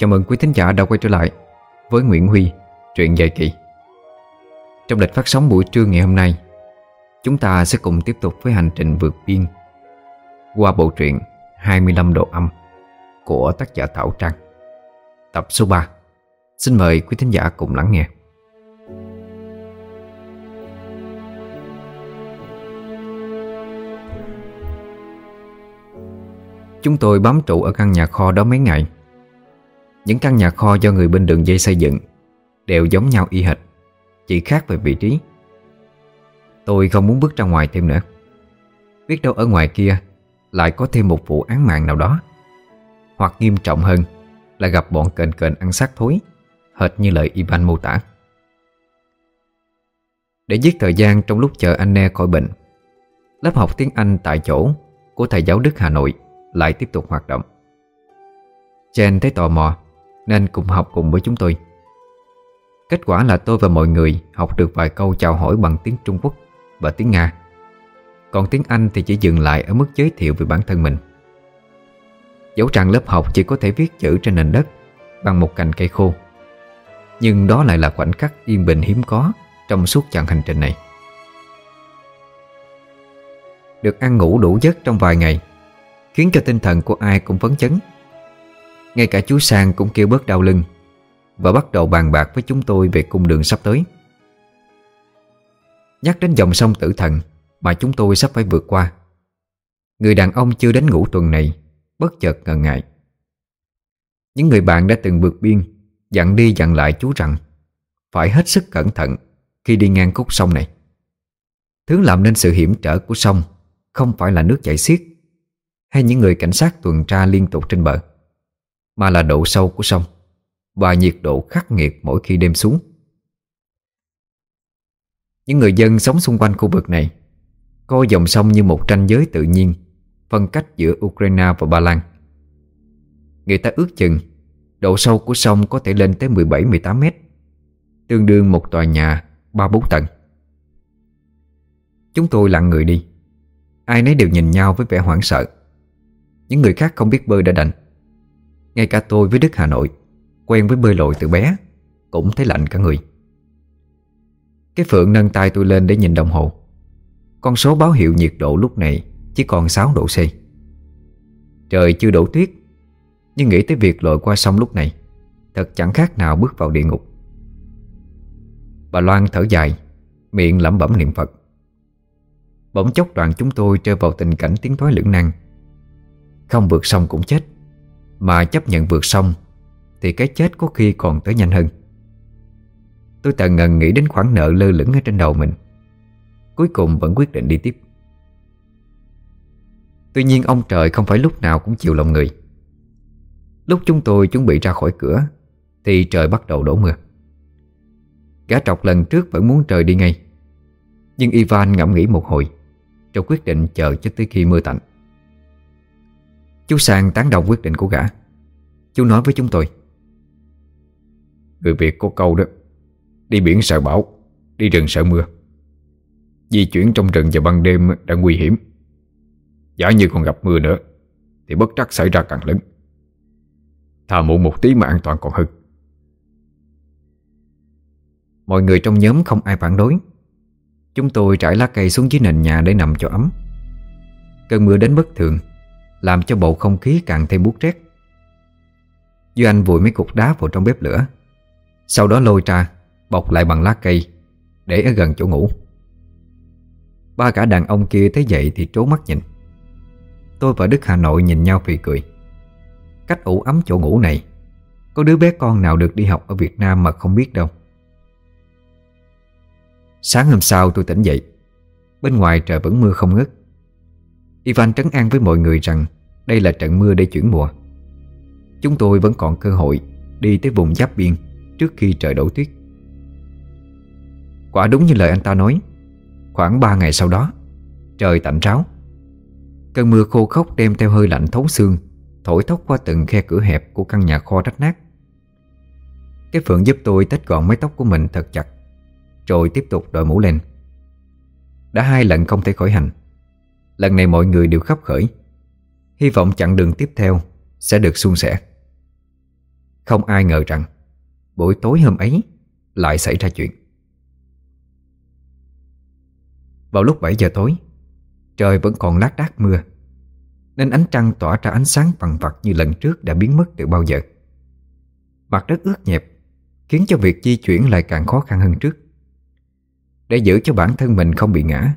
Chào mừng quý thính giả đã quay trở lại với Nguyễn Huy, truyện dài kỳ. Trong lịch phát sóng buổi trưa ngày hôm nay, chúng ta sẽ cùng tiếp tục với hành trình vượt biên qua bộ truyện 25 độ âm của tác giả Thảo Trang. Tập số 3. Xin mời quý thính giả cùng lắng nghe. Chúng tôi bám trụ ở căn nhà kho đó mấy ngày những căn nhà kho do người bên đường dây xây dựng Đều giống nhau y hệt, Chỉ khác về vị trí. Tôi không muốn bước ra ngoài thêm nữa. Biết đâu ở ngoài kia Lại có thêm một vụ án mạng nào đó. Hoặc nghiêm trọng hơn Là gặp bọn kền kền ăn xác thối, Hệt như lời Ivan mô tả. Để giết thời gian trong lúc chờ anh Ne khỏi bệnh, Lớp học tiếng Anh tại chỗ Của thầy giáo Đức Hà Nội lại tiếp tục hoạt động. Chen thấy tò mò nên cùng học cùng với chúng tôi. Kết quả là tôi và mọi người Học được vài câu chào hỏi bằng tiếng Trung Quốc Và tiếng Nga. Còn tiếng Anh thì chỉ dừng lại Ở mức giới thiệu về bản thân mình. Dẫu rằng lớp học chỉ có thể viết chữ trên nền đất Bằng một cành cây khô, Nhưng đó lại là khoảnh khắc yên bình hiếm có Trong suốt chặng hành trình này. Được ăn ngủ đủ giấc trong vài ngày Khiến cho tinh thần của ai cũng phấn chấn. Ngay cả chú Sang cũng kêu bớt đau lưng Và bắt đầu bàn bạc với chúng tôi Về cung đường sắp tới. Nhắc đến dòng sông tử thần Mà chúng tôi sắp phải vượt qua, Người đàn ông chưa đến ngủ tuần này Bất chợt ngần ngại. Những người bạn đã từng vượt biên, Dặn đi dặn lại chú rằng Phải hết sức cẩn thận Khi đi ngang khúc sông này. Thứ làm nên sự hiểm trở của sông Không phải là nước chảy xiết hay những người cảnh sát tuần tra liên tục trên bờ. Mà là độ sâu của sông, Và nhiệt độ khắc nghiệt mỗi khi đêm xuống. Những người dân sống xung quanh khu vực này Coi dòng sông như một tranh giới tự nhiên, Phân cách giữa Ukraine và Ba Lan. Người ta ước chừng Độ sâu của sông có thể lên tới 17-18 mét, Tương đương một tòa nhà 3-4 tầng. Chúng tôi lặng người đi. Ai nấy đều nhìn nhau với vẻ hoảng sợ. Những người khác không biết bơi đã đành. Ngay cả tôi với Đức Hà Nội, Quen với bơi lội từ bé, Cũng thấy lạnh cả người. Cái Phượng nâng tay tôi lên để nhìn đồng hồ. Con số báo hiệu nhiệt độ lúc này Chỉ còn 6 độ C. Trời chưa đổ tuyết, Nhưng nghĩ tới việc lội qua sông lúc này, Thật chẳng khác nào bước vào địa ngục. Bà Loan thở dài, Miệng lẩm bẩm niệm Phật. Bỗng chốc đoàn chúng tôi rơi vào tình cảnh tiếng thoái lưỡng năng không vượt sông cũng chết. Mà chấp nhận vượt sông, Thì cái chết có khi còn tới nhanh hơn. Tôi tận ngần nghĩ đến khoản nợ lơ lửng ở trên đầu mình. Cuối cùng vẫn quyết định đi tiếp. Tuy nhiên ông trời không phải lúc nào cũng chịu lòng người. Lúc chúng tôi chuẩn bị ra khỏi cửa, Thì trời bắt đầu đổ mưa. Gã trọc lần trước vẫn muốn trời đi ngay, Nhưng Ivan ngẫm nghĩ một hồi, Rồi quyết định chờ cho tới khi mưa tạnh. Chú Sang tán đồng quyết định của gã. Chú nói với chúng tôi. Người Việt có câu đó. Đi biển sợ bão Đi rừng sợ mưa. Di chuyển trong rừng vào ban đêm đã nguy hiểm. Giả như còn gặp mưa nữa Thì bất trắc xảy ra càng lớn. Thà muộn một tí mà an toàn còn hơn. Mọi người trong nhóm không ai phản đối. Chúng tôi trải lá cây xuống dưới nền nhà để nằm cho ấm. Cơn mưa đến bất thường làm cho bầu không khí càng thêm buốt rét Duy Anh vùi mấy cục đá vào trong bếp lửa. Sau đó lôi ra, Bọc lại bằng lá cây, Để ở gần chỗ ngủ. Ba cả đàn ông kia thấy vậy thì trố mắt nhìn. Tôi và Đức Hà Nội nhìn nhau phì cười. Cách ủ ấm chỗ ngủ này, Có đứa bé con nào được đi học ở Việt Nam mà không biết đâu. Sáng hôm sau tôi tỉnh dậy. Bên ngoài trời vẫn mưa không ngớt. Ivan trấn an với mọi người rằng đây là trận mưa để chuyển mùa. Chúng tôi vẫn còn cơ hội Đi tới vùng giáp biên Trước khi trời đổ tuyết. Quả đúng như lời anh ta nói, Khoảng 3 ngày sau đó, Trời tạnh ráo. Cơn mưa khô khốc đem theo hơi lạnh thấu xương, Thổi thốc qua từng khe cửa hẹp Của căn nhà kho rách nát. Cái Phượng giúp tôi tách gọn mái tóc của mình thật chặt, Rồi tiếp tục đội mũ lên. Đã hai lần không thể khỏi hành. Lần này mọi người đều khắp khởi. Hy vọng chặng đường tiếp theo Sẽ được suôn sẻ. Không ai ngờ rằng, Buổi tối hôm ấy Lại xảy ra chuyện. Vào lúc 7 giờ tối, Trời vẫn còn lác đác mưa, Nên ánh trăng tỏa ra ánh sáng vằn vặt Như lần trước đã biến mất từ bao giờ. Mặt đất ướt nhẹp, Khiến cho việc di chuyển lại càng khó khăn hơn trước. Để giữ cho bản thân mình không bị ngã,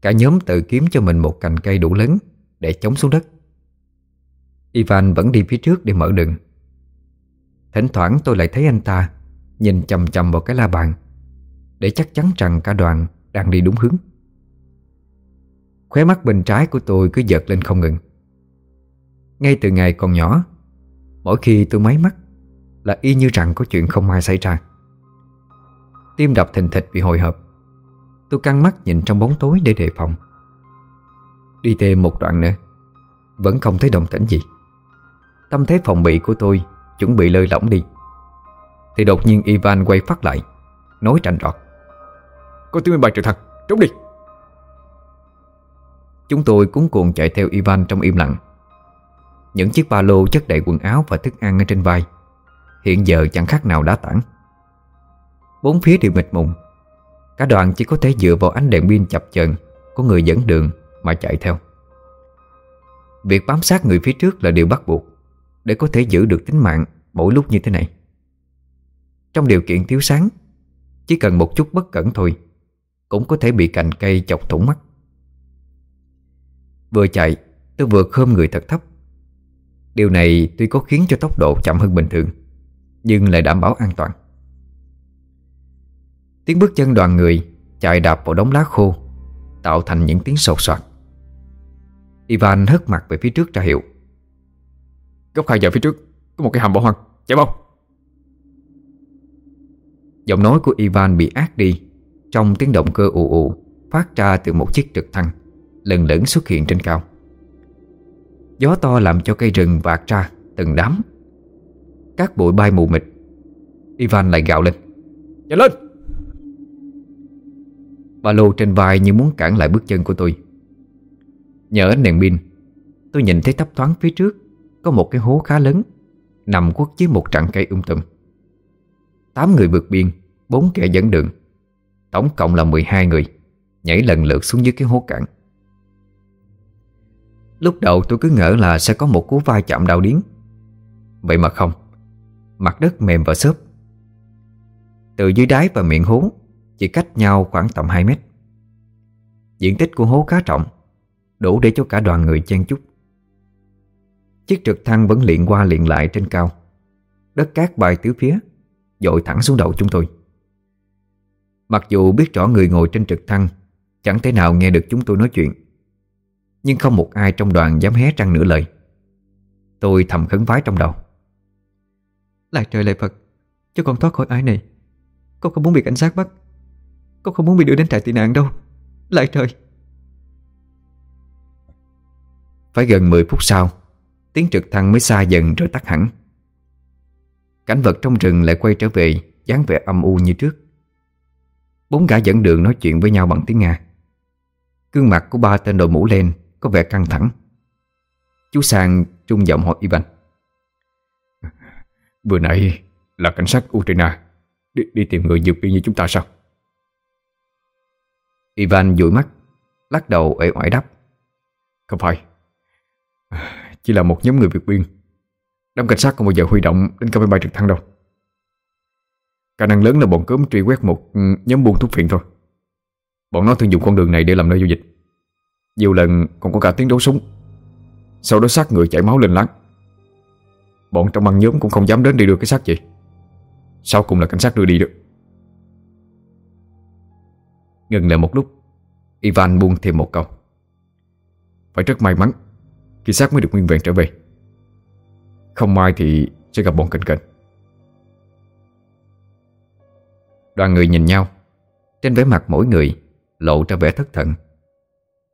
Cả nhóm tự kiếm cho mình một cành cây đủ lớn Để chống xuống đất. Ivan vẫn đi phía trước để mở đường. Thỉnh thoảng tôi lại thấy anh ta Nhìn chầm chầm vào cái la bàn, Để chắc chắn rằng cả đoàn đang đi đúng hướng. Khóe mắt bên trái của tôi cứ giật lên không ngừng. Ngay từ ngày còn nhỏ, Mỗi khi tôi máy mắt Là y như rằng có chuyện không ai xảy ra. Tim đập thình thịch vì hồi hộp. Tôi căng mắt nhìn trong bóng tối để đề phòng. Đi thêm một đoạn nữa, Vẫn không thấy động tĩnh gì. Tâm thế phòng bị của tôi Chuẩn bị lơi lỏng đi. Thì đột nhiên Ivan quay phát lại Nói tranh rọt. Có tiếng bài triệu thằng, trốn đi. Chúng tôi cuốn cuồng chạy theo Ivan trong im lặng. Những chiếc ba lô chất đầy quần áo và thức ăn ở trên vai Hiện giờ chẳng khác nào đá tảng. Bốn phía đều mịt mùng. Cả đoàn chỉ có thể dựa vào ánh đèn pin chập chờn Của người dẫn đường mà chạy theo. Việc bám sát người phía trước là điều bắt buộc để có thể giữ được tính mạng mỗi lúc như thế này. Trong điều kiện thiếu sáng, Chỉ cần một chút bất cẩn thôi, Cũng có thể bị cành cây chọc thủng mắt. Vừa chạy, tôi vừa khom người thật thấp. Điều này tuy có khiến cho tốc độ chậm hơn bình thường, Nhưng lại đảm bảo an toàn. Tiếng bước chân đoàn người Chạy đạp vào đống lá khô, Tạo thành những tiếng sột soạt. Ivan hất mặt về phía trước ra hiệu. Góc hai giờ phía trước Có một cái hầm bỏ hoang. Chạy mau. Giọng nói của Ivan bị ác đi. Trong tiếng động cơ ù ù Phát ra từ một chiếc trực thăng Lần lẫn xuất hiện trên cao. Gió to làm cho cây rừng vạt ra Từng đám. Các bụi bay mù mịt. Ivan lại gạo lên. Nhanh lên! Ba lô trên vai như muốn cản lại bước chân của tôi. Nhờ đèn pin Tôi nhìn thấy thấp thoáng phía trước có một cái hố khá lớn, Nằm quất dưới một trận cây um tùm. Tám người vượt biên, Bốn kẻ dẫn đường. Tổng cộng là 12 người, Nhảy lần lượt xuống dưới cái hố cạn. Lúc đầu tôi cứ ngỡ là sẽ có một cú va chạm đau điến Vậy mà không, Mặt đất mềm và xốp. Từ dưới đáy và miệng hố, Chỉ cách nhau khoảng tầm 2 mét. Diện tích của hố khá rộng, Đủ để cho cả đoàn người chen chúc. Chiếc trực thăng vẫn liện qua liện lại trên cao. Đất cát bay tứ phía Dội thẳng xuống đầu chúng tôi. Mặc dù biết rõ người ngồi trên trực thăng Chẳng thể nào nghe được chúng tôi nói chuyện. Nhưng không một ai trong đoàn dám hé răng nửa lời. Tôi thầm khấn vái trong đầu. Lại trời lại Phật Cho con thoát khỏi ái này? Con không muốn bị cảnh sát bắt. Con không muốn bị đưa đến trại tị nạn đâu. Lại trời. Phải gần 10 phút sau Tiếng trực thăng mới xa dần rồi tắt hẳn. Cảnh vật trong rừng lại quay trở về dáng vẻ âm u như trước. Bốn gã dẫn đường nói chuyện với nhau bằng tiếng Nga. Gương mặt của ba tên đội mũ len Có vẻ căng thẳng. Chú Sang trung giọng hỏi Ivan. Vừa nãy là cảnh sát Ukraine. Đi, đi tìm người vượt biên như chúng ta sao? Ivan dụi mắt Lắc đầu ể oải đáp. Không phải chỉ là một nhóm người vượt biên. Đám cảnh sát không bao giờ huy động đến cả máy bay trực thăng đâu. Khả năng lớn là bọn cướp truy quét một ừ, nhóm buôn thuốc phiện thôi. Bọn nó thường dùng con đường này để làm nơi giao dịch Nhiều lần còn có cả tiếng đấu súng. Sau đó xác người chảy máu lên láng. Bọn trong băng nhóm cũng không dám đến đi đưa cái xác gì Sau cùng là cảnh sát đưa đi được Ngừng lại một lúc, Ivan buông thêm một câu. Phải rất may mắn khi xác mới được nguyên vẹn trở về. Không may thì sẽ gặp bọn cận cận. Đoàn người nhìn nhau. Trên vẻ mặt mỗi người Lộ ra vẻ thất thần.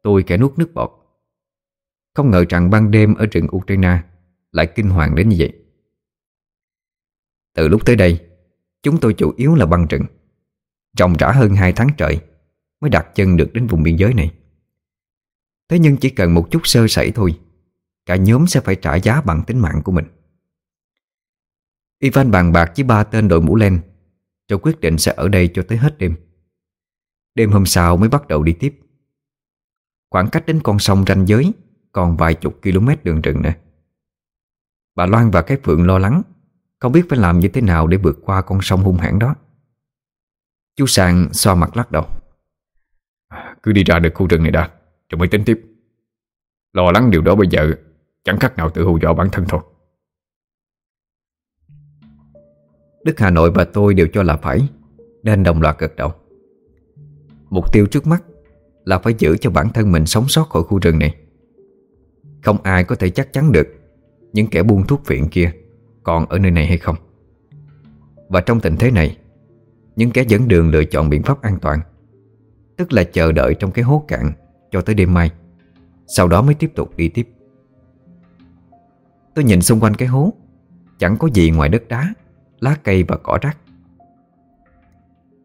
Tôi kẻ nuốt nước bọt. Không ngờ rằng ban đêm ở rừng Ukraine Lại kinh hoàng đến như vậy. Từ lúc tới đây, Chúng tôi chủ yếu là băng rừng. Trồng rã hơn 2 tháng trời Mới đặt chân được đến vùng biên giới này. Thế nhưng chỉ cần một chút sơ sẩy thôi Cả nhóm sẽ phải trả giá bằng tính mạng của mình. Ivan bàn bạc với ba tên đội mũ len. Cho quyết định sẽ ở đây cho tới hết đêm. Đêm hôm sau mới bắt đầu đi tiếp. Khoảng cách đến con sông ranh giới Còn vài chục km đường rừng nữa. Bà Loan và cái Phượng lo lắng, Không biết phải làm như thế nào để vượt qua con sông hung hãn đó. Chú Sàng xoa mặt lắc đầu. Cứ đi ra được khu rừng này đã Rồi mới tính tiếp. Lo lắng điều đó bây giờ Chẳng khác nào tự hù dọa bản thân thôi. Đức Hà Nội và tôi đều cho là phải, Nên đồng loạt gật đầu. Mục tiêu trước mắt Là phải giữ cho bản thân mình sống sót khỏi khu rừng này. Không ai có thể chắc chắn được Những kẻ buôn thuốc viện kia Còn ở nơi này hay không. Và trong tình thế này, Những kẻ dẫn đường lựa chọn biện pháp an toàn, Tức là chờ đợi trong cái hố cạn Cho tới đêm mai, Sau đó mới tiếp tục đi tiếp. Tôi nhìn xung quanh cái hố. Chẳng có gì ngoài đất đá, Lá cây và cỏ rác.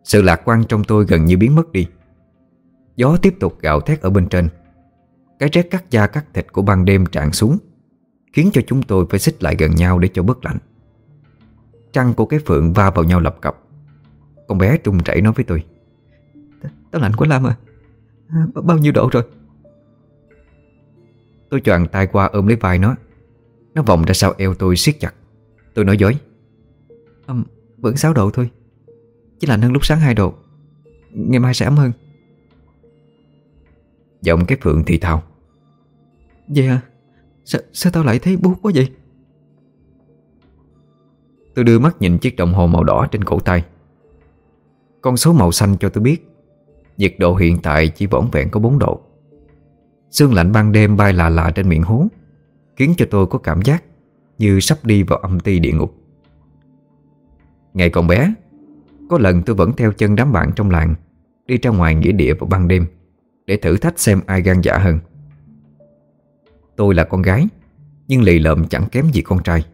Sự lạc quan trong tôi gần như biến mất đi. Gió tiếp tục gạo thét ở bên trên. Cái rét cắt da cắt thịt của ban đêm tràn xuống, Khiến cho chúng tôi phải xích lại gần nhau để cho bớt lạnh. Trăng của cái phượng va vào nhau lập cập. Con bé trung chảy nói với tôi Tao lạnh quá Lam à. Bao nhiêu độ rồi? Tôi choàng tay qua ôm lấy vai nó. Nó vòng ra sau eo tôi siết chặt. Tôi nói dối. À, Vẫn 6 độ thôi. Chỉ lạnh hơn lúc sáng 2 độ. Ngày mai sẽ ấm hơn. Giọng cái phượng thì thào. Vậy à Sao, sao tao lại thấy buốt quá vậy? Tôi đưa mắt nhìn chiếc đồng hồ màu đỏ trên cổ tay. Con số màu xanh cho tôi biết. Nhiệt độ hiện tại chỉ vỏn vẹn có 4 độ. Sương lạnh ban đêm bay lạ lạ trên miệng hố Khiến cho tôi có cảm giác Như sắp đi vào âm ti địa ngục. Ngày còn bé, Có lần tôi vẫn theo chân đám bạn trong làng Đi ra ngoài nghĩa địa vào ban đêm Để thử thách xem ai gan dạ hơn. Tôi là con gái, Nhưng lì lợm chẳng kém gì con trai.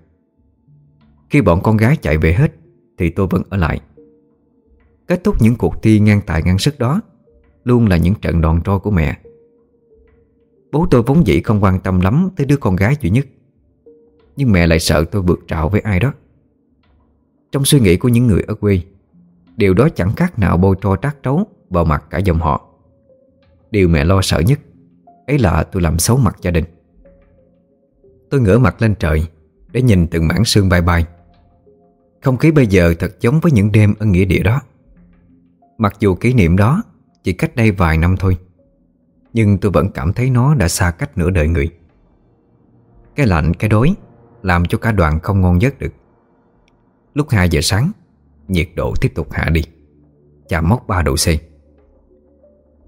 Khi bọn con gái chạy về hết, Thì tôi vẫn ở lại. Kết thúc những cuộc thi ngang tài ngang sức đó, Luôn là những trận đòn trôi của mẹ. Bố tôi vốn dĩ không quan tâm lắm Tới đứa con gái duy nhất. Nhưng mẹ lại sợ tôi vượt trạo với ai đó. Trong suy nghĩ của những người ở quê, Điều đó chẳng khác nào bôi trôi trát trấu Vào mặt cả dòng họ. Điều mẹ lo sợ nhất, Ấy là tôi làm xấu mặt gia đình. Tôi ngửa mặt lên trời Để nhìn từng mảng sương bay bay. Không khí bây giờ thật giống với những đêm ở nghĩa địa đó. Mặc dù kỷ niệm đó Chỉ cách đây vài năm thôi nhưng tôi vẫn cảm thấy nó đã xa cách nửa đời người. Cái lạnh, cái đói Làm cho cả đoàn không ngon giấc được. Lúc 2 giờ sáng Nhiệt độ tiếp tục hạ đi Chạm mốc 3 độ C.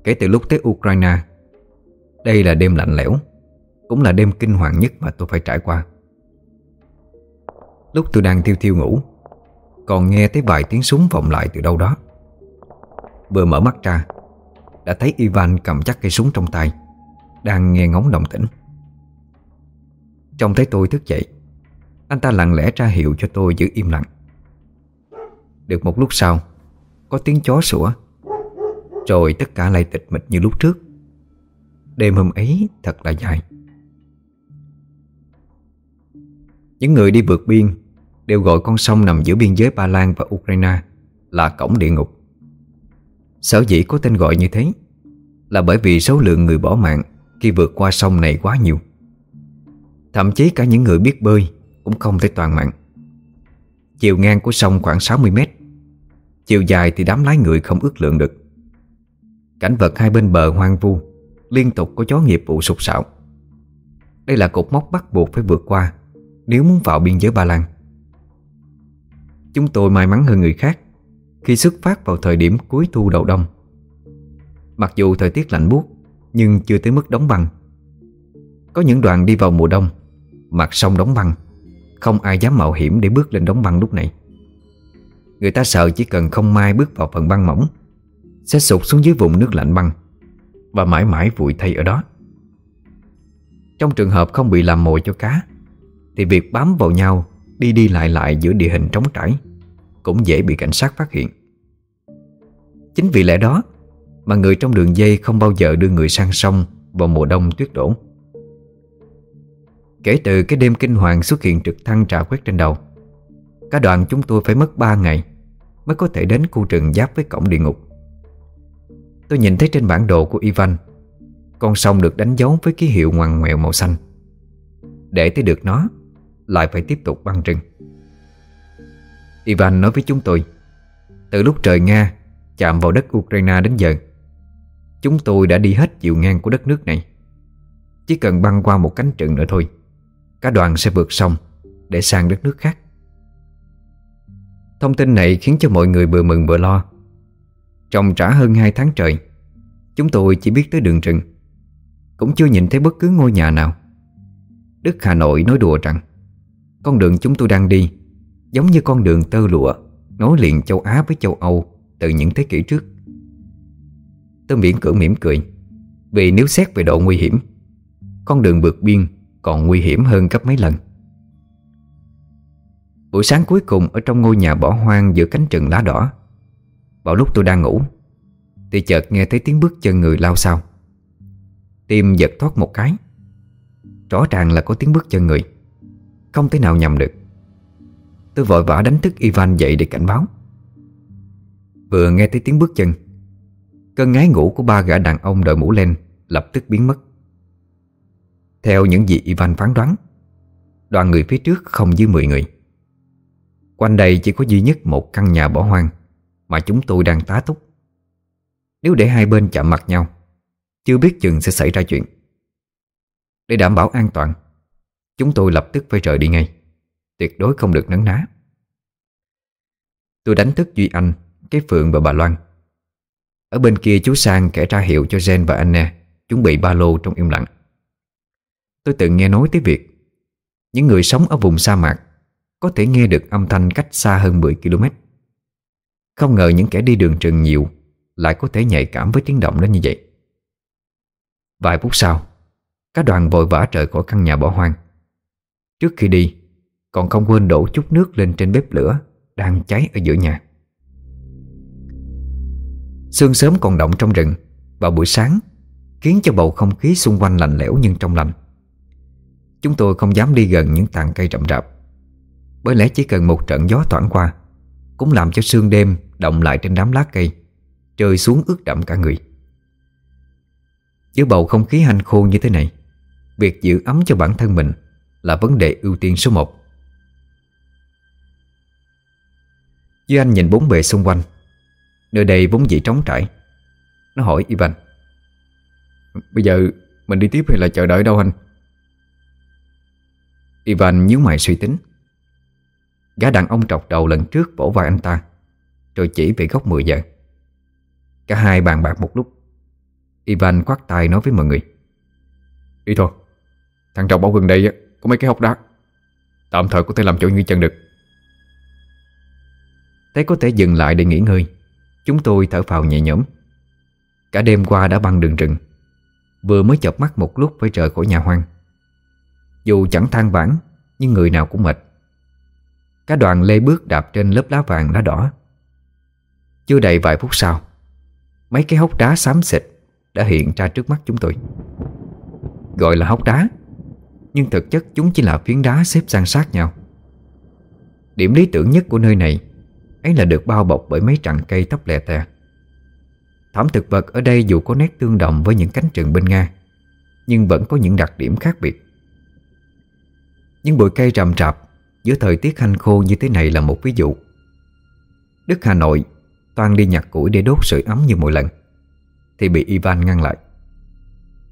Kể từ lúc tới Ukraine Đây là đêm lạnh lẽo Cũng là đêm kinh hoàng nhất mà tôi phải trải qua. Lúc tôi đang thiêu thiêu ngủ Còn nghe thấy vài tiếng súng vọng lại từ đâu đó. Vừa mở mắt ra đã thấy Ivan cầm chắc cây súng trong tay, Đang nghe ngóng động tĩnh. Trông thấy tôi thức dậy, Anh ta lặng lẽ ra hiệu cho tôi giữ im lặng. Được một lúc sau, Có tiếng chó sủa, Rồi tất cả lại tịch mịch như lúc trước. Đêm hôm ấy thật là dài. Những người đi vượt biên Đều gọi con sông nằm giữa biên giới Ba Lan và Ukraine Là cổng địa ngục. Sở dĩ có tên gọi như thế Là bởi vì số lượng người bỏ mạng Khi vượt qua sông này quá nhiều. Thậm chí cả những người biết bơi Cũng không thể toàn mạng. Chiều ngang của sông khoảng 60 mét, Chiều dài thì đám lái người không ước lượng được. Cảnh vật hai bên bờ hoang vu, Liên tục có chó nghiệp vụ sụp sạo. Đây là cột mốc bắt buộc phải vượt qua Nếu muốn vào biên giới Ba Lan. Chúng tôi may mắn hơn người khác khi xuất phát vào thời điểm cuối thu đầu đông. Mặc dù thời tiết lạnh buốt, Nhưng chưa tới mức đóng băng. Có những đoàn đi vào mùa đông, Mặt sông đóng băng, Không ai dám mạo hiểm để bước lên đóng băng lúc này. Người ta sợ chỉ cần không may bước vào phần băng mỏng, Sẽ sụt xuống dưới vùng nước lạnh băng Và mãi mãi vùi thay ở đó. Trong trường hợp không bị làm mồi cho cá, Thì việc bám vào nhau Đi đi lại lại giữa địa hình trống trải cũng dễ bị cảnh sát phát hiện. Chính vì lẽ đó Mà người trong đường dây không bao giờ đưa người sang sông Vào mùa đông tuyết đổ. Kể từ cái đêm kinh hoàng xuất hiện trực thăng trả quét trên đầu, Cả đoàn chúng tôi phải mất 3 ngày Mới có thể đến khu rừng giáp với cổng địa ngục. Tôi nhìn thấy trên bản đồ của Ivan, Con sông được đánh dấu với ký hiệu ngoằn ngoèo màu xanh. Để tới được nó, Lại phải tiếp tục băng rừng. Ivan nói với chúng tôi. Từ lúc trời Nga chạm vào đất Ukraine đến giờ, Chúng tôi đã đi hết chiều ngang của đất nước này. Chỉ cần băng qua một cánh rừng nữa thôi, Cả đoàn sẽ vượt sông Để sang đất nước khác. Thông tin này khiến cho mọi người vừa mừng vừa lo. Trong trả hơn 2 tháng trời, Chúng tôi chỉ biết tới đường rừng, Cũng chưa nhìn thấy bất cứ ngôi nhà nào. Đức Hà Nội nói đùa rằng, Con đường chúng tôi đang đi Giống như con đường tơ lụa, Nối liền châu Á với châu Âu Từ những thế kỷ trước. Tôi miễn cưỡng mỉm cười, Vì nếu xét về độ nguy hiểm, Con đường vượt biên còn nguy hiểm hơn gấp mấy lần. Buổi sáng cuối cùng Ở trong ngôi nhà bỏ hoang giữa cánh rừng lá đỏ, Vào lúc tôi đang ngủ, Thì chợt nghe thấy tiếng bước chân người lao sao Tim giật thoát một cái, Rõ ràng là có tiếng bước chân người, Không thể nào nhầm được. Tôi vội vã đánh thức Ivan dậy để cảnh báo. Vừa nghe thấy tiếng bước chân, Cơn ngái ngủ của ba gã đàn ông đội mũ len Lập tức biến mất. Theo những gì Ivan phán đoán, Đoàn người phía trước không dưới 10 người. Quanh đây chỉ có duy nhất một căn nhà bỏ hoang Mà chúng tôi đang tá túc. Nếu để hai bên chạm mặt nhau, Chưa biết chừng sẽ xảy ra chuyện. Để đảm bảo an toàn, Chúng tôi lập tức phải rời đi ngay. Tuyệt đối không được nấn ná. Tôi đánh thức Duy Anh, Cái Phượng và bà Loan. Ở bên kia chú Sang kể ra hiệu cho Jen và Anne Chuẩn bị ba lô trong im lặng. Tôi từng nghe nói tới việc Những người sống ở vùng sa mạc Có thể nghe được âm thanh cách xa hơn 10 km Không ngờ những kẻ đi đường rừng nhiều Lại có thể nhạy cảm với tiếng động đến như vậy. Vài phút sau Cả đoàn vội vã rời khỏi căn nhà bỏ hoang. Trước khi đi còn không quên đổ chút nước lên trên bếp lửa Đang cháy ở giữa nhà. Sương sớm còn động trong rừng Vào buổi sáng, Khiến cho bầu không khí xung quanh lạnh lẽo nhưng trong lành. Chúng tôi không dám đi gần những tàn cây rậm rạp, Bởi lẽ chỉ cần một trận gió thoảng qua Cũng làm cho sương đêm động lại trên đám lá cây, trời xuống ướt đậm cả người. Giữa bầu không khí hanh khô như thế này, Việc giữ ấm cho bản thân mình Là vấn đề ưu tiên số một. Duy Anh nhìn bốn bề xung quanh, Nơi đây vốn dĩ trống trải. Nó hỏi, Ivan, Bây giờ mình đi tiếp hay là chờ đợi đâu anh? Ivan nhíu mày suy tính. Gã đàn ông trọc đầu lần trước vỗ vai anh ta, Rồi chỉ về góc 10 giờ. Cả hai bàn bạc một lúc. Ivan quát tay nói với mọi người, Đi thôi, Thằng trọc bảo gần đây có mấy cái hốc đá. Tạm thời có thể làm chỗ như chân được. Thấy có thể dừng lại để nghỉ ngơi. Chúng tôi thở phào nhẹ nhõm. Cả đêm qua đã băng đường rừng. Vừa mới chợp mắt một lúc phải rời khỏi nhà hoang. Dù chẳng than vãn, Nhưng người nào cũng mệt. Cả đoàn lê bước đạp trên lớp lá vàng lá đỏ. Chưa đầy vài phút sau, Mấy cái hốc đá xám xịt Đã hiện ra trước mắt chúng tôi. Gọi là hốc đá, Nhưng thực chất chúng chỉ là phiến đá xếp san sát nhau. Điểm lý tưởng nhất của nơi này ấy là được bao bọc bởi mấy trặng cây tóc lè tè. Thảm thực vật ở đây dù có nét tương đồng với những cánh rừng bên Nga, nhưng vẫn có những đặc điểm khác biệt. Những bụi cây rậm rạp giữa thời tiết hanh khô như thế này là một ví dụ. Đức Hà Nội toàn đi nhặt củi để đốt sưởi ấm như mỗi lần, thì bị Ivan ngăn lại.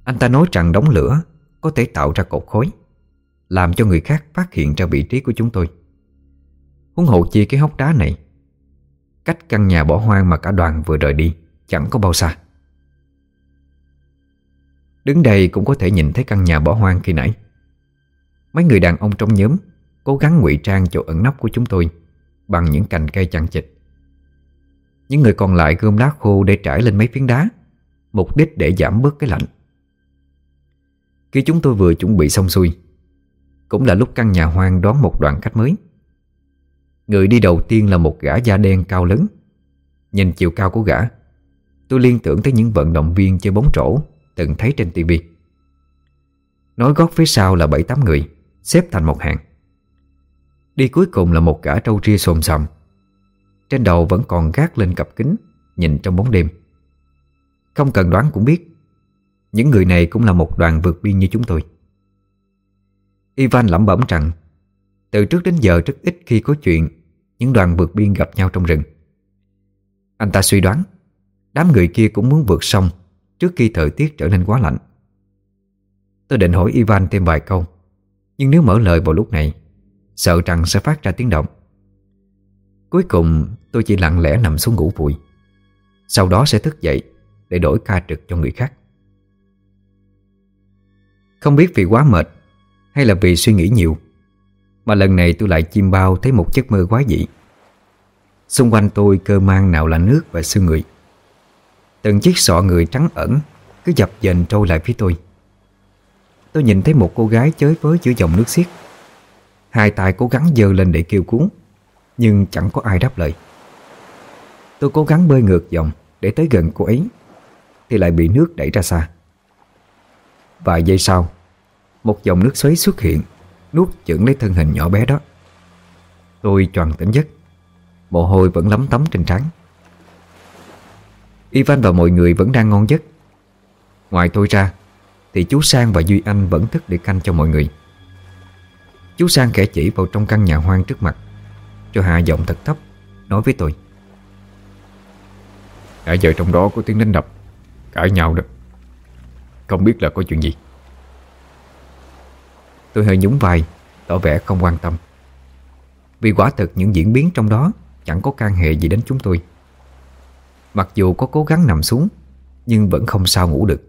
Anh ta nói rằng đóng lửa có thể tạo ra cột khói, làm cho người khác phát hiện ra vị trí của chúng tôi. Huống hộ chi cái hốc đá này Cách căn nhà bỏ hoang mà cả đoàn vừa rời đi, Chẳng có bao xa. Đứng đây cũng có thể nhìn thấy căn nhà bỏ hoang khi nãy. Mấy người đàn ông trong nhóm Cố gắng ngụy trang chỗ ẩn nấp của chúng tôi Bằng những cành cây chằng chịch Những người còn lại gom lá khô để trải lên mấy phiến đá, Mục đích để giảm bớt cái lạnh. Khi chúng tôi vừa chuẩn bị xong xuôi, Cũng là lúc căn nhà hoang đón một đoàn khách mới. Người đi đầu tiên là một gã da đen cao lớn. Nhìn chiều cao của gã, Tôi liên tưởng tới những vận động viên chơi bóng rổ Từng thấy trên tivi Nói gót phía sau là bảy tám người, Xếp thành một hàng. Đi cuối cùng là một gã trâu ria xồm xòm. Trên đầu vẫn còn gác lên cặp kính, Nhìn trong bóng đêm. Không cần đoán cũng biết, Những người này cũng là một đoàn vượt biên như chúng tôi. Ivan lẩm bẩm rằng, Từ trước đến giờ rất ít khi có chuyện những đoàn vượt biên gặp nhau trong rừng. Anh ta suy đoán, Đám người kia cũng muốn vượt sông Trước khi thời tiết trở nên quá lạnh. Tôi định hỏi Ivan thêm vài câu, Nhưng nếu mở lời vào lúc này, Sợ rằng sẽ phát ra tiếng động. Cuối cùng, tôi chỉ lặng lẽ nằm xuống ngủ vùi. Sau đó sẽ thức dậy Để đổi ca trực cho người khác. Không biết vì quá mệt Hay là vì suy nghĩ nhiều mà lần này tôi lại chim bao Thấy một giấc mơ quá dị. Xung quanh tôi cơ mang nào là nước và xương người. Từng chiếc sọ người trắng ẩn, Cứ dập dềnh trôi lại phía tôi. Tôi nhìn thấy một cô gái chới với giữa dòng nước xiết. Hai tay cố gắng dơ lên để kêu cuốn, Nhưng chẳng có ai đáp lời. Tôi cố gắng bơi ngược dòng Để tới gần cô ấy, Thì lại bị nước đẩy ra xa. Vài giây sau, Một dòng nước xoáy xuất hiện. Nuốt chửng lấy thân hình nhỏ bé đó. Tôi tròn tỉnh giấc, Mồ hôi vẫn lấm tấm trên trán. Ivan và mọi người vẫn đang ngon giấc. Ngoài tôi ra, Thì chú Sang và Duy Anh vẫn thức để canh cho mọi người. Chú Sang kẻ chỉ vào trong căn nhà hoang trước mặt, Cho hạ giọng thật thấp, Nói với tôi. Cả giờ trong đó có tiếng đánh đập, Cãi nhau đó. Không biết là có chuyện gì. Tôi hơi nhún vai, Tỏ vẻ không quan tâm. Vì quả thực những diễn biến trong đó Chẳng có can hệ gì đến chúng tôi. Mặc dù có cố gắng nằm xuống, Nhưng vẫn không sao ngủ được.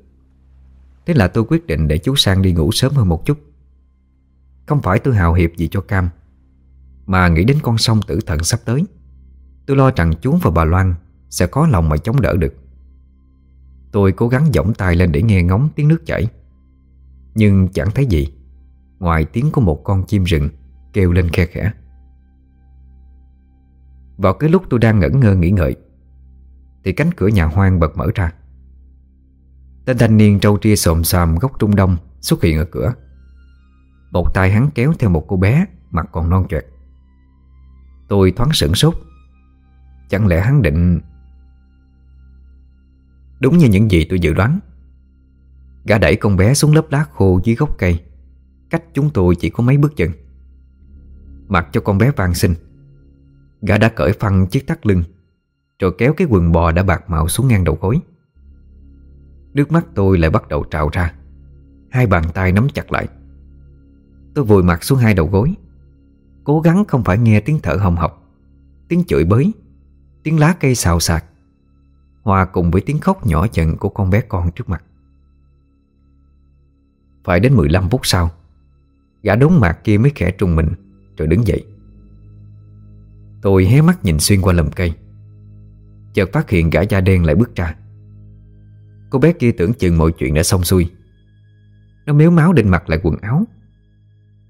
Thế là tôi quyết định để chú Sang đi ngủ sớm hơn một chút. Không phải tôi hào hiệp gì cho Cam, Mà nghĩ đến con sông tử thần sắp tới, Tôi lo rằng chú và bà Loan Sẽ có lòng mà chống đỡ được. Tôi cố gắng giỏng tay lên để nghe ngóng tiếng nước chảy, Nhưng chẳng thấy gì. Ngoài tiếng của một con chim rừng, Kêu lên khe khẽ. Vào cái lúc tôi đang ngẩn ngơ nghĩ ngợi, thì cánh cửa nhà hoang bật mở ra. Tên thanh niên trâu tria xồm xàm góc trung đông xuất hiện ở cửa. Một tay hắn kéo theo một cô bé Mặt còn non choẹt. Tôi thoáng sửng sốt. Chẳng lẽ hắn định Đúng như những gì tôi dự đoán, Gã đẩy con bé xuống lớp lá khô dưới gốc cây. Cách chúng tôi chỉ có mấy bước chân. Mặc cho con bé vang sinh Gã đã cởi phăng chiếc thắt lưng, rồi kéo cái quần bò đã bạc màu xuống ngang đầu gối. Nước mắt tôi lại bắt đầu trào ra, Hai bàn tay nắm chặt lại. Tôi vùi mặt xuống hai đầu gối, Cố gắng không phải nghe tiếng thở hồng hộc, Tiếng chửi bới, Tiếng lá cây xào xạc, Hòa cùng với tiếng khóc nhỏ chận của con bé con trước mặt. Phải đến 15 phút sau Gã đốn mạc kia mới khẽ trùng mình, Rồi đứng dậy. Tôi hé mắt nhìn xuyên qua lầm cây. Chợt phát hiện gã da đen lại bước ra. Cô bé kia tưởng chừng mọi chuyện đã xong xuôi. Nó méo máu định mặc lại quần áo.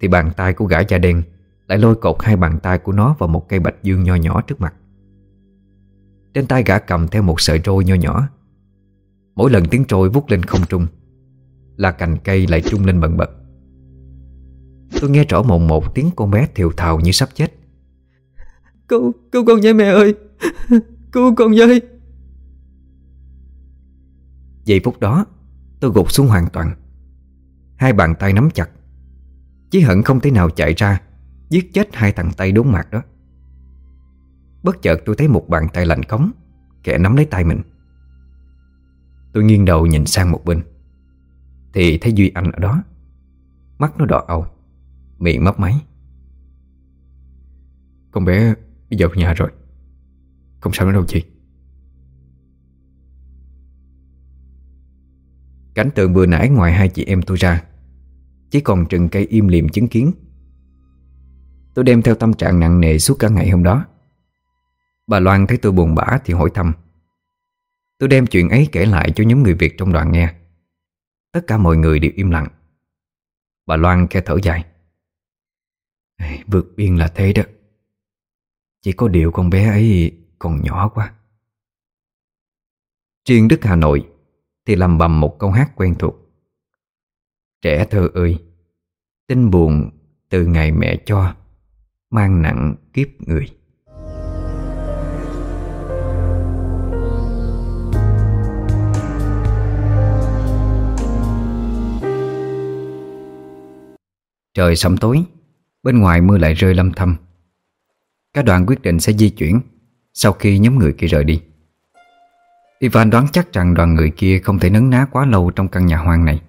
Thì bàn tay của gã da đen Lại lôi cột hai bàn tay của nó Vào một cây bạch dương nho nhỏ trước mặt. Trên tay gã cầm theo một sợi trôi nho nhỏ. Mỗi lần tiếng trôi vút lên không trung, Là cành cây lại trung lên bần bật. Tôi nghe rõ mồn một tiếng con bé thiều thào như sắp chết. Cứu, cứu con với mẹ ơi. Cứu con với Giây phút đó Tôi gục xuống hoàn toàn. Hai bàn tay nắm chặt. Chí hận không thể nào chạy ra Giết chết hai thằng tay đốn mặt đó. Bất chợt tôi thấy một bàn tay lạnh cống Kẻ nắm lấy tay mình. Tôi nghiêng đầu nhìn sang một bên. Thì thấy Duy Anh ở đó. Mắt nó đỏ âu Miệng mấp máy. Con bé bây giờ nhà rồi. Không sao nữa đâu chị. Cảnh tượng vừa nãy ngoài hai chị em tôi ra, Chỉ còn trừng cây im liềm chứng kiến. Tôi đem theo tâm trạng nặng nề suốt cả ngày hôm đó. Bà Loan thấy tôi buồn bã thì hỏi thăm. Tôi đem chuyện ấy kể lại cho nhóm người Việt trong đoàn nghe. Tất cả mọi người đều im lặng. Bà Loan khe thở dài. Vượt biên là thế đó. Chỉ có điều con bé ấy còn nhỏ quá. Riêng Đức Hà Nội Thì làm bầm một câu hát quen thuộc. Trẻ thơ ơi, Tin buồn từ ngày mẹ cho, Mang nặng kiếp người. Trời sẩm tối. Bên ngoài mưa lại rơi lâm thâm. Các đoàn quyết định sẽ di chuyển Sau khi nhóm người kia rời đi. Ivan đoán chắc rằng đoàn người kia không thể nấn ná quá lâu trong căn nhà hoang này.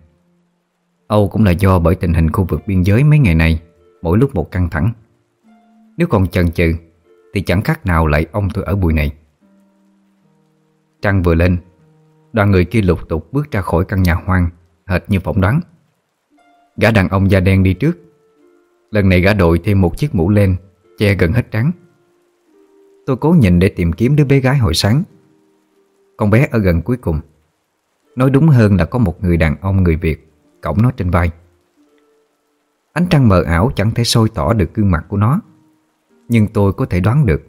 Âu cũng là do bởi tình hình khu vực biên giới mấy ngày này Mỗi lúc một căng thẳng. Nếu còn chần chừ, Thì chẳng khác nào lại ông tôi ở bụi này. Trăng vừa lên, Đoàn người kia lục tục bước ra khỏi căn nhà hoang, Hệt như phỏng đoán. Gã đàn ông da đen đi trước Lần này gã đội thêm một chiếc mũ lên Che gần hết trắng Tôi cố nhìn để tìm kiếm đứa bé gái hồi sáng. Con bé ở gần cuối cùng. Nói đúng hơn là có một người đàn ông người Việt Cổng nó trên vai. Ánh trăng mờ ảo chẳng thể sôi tỏ được gương mặt của nó. Nhưng tôi có thể đoán được,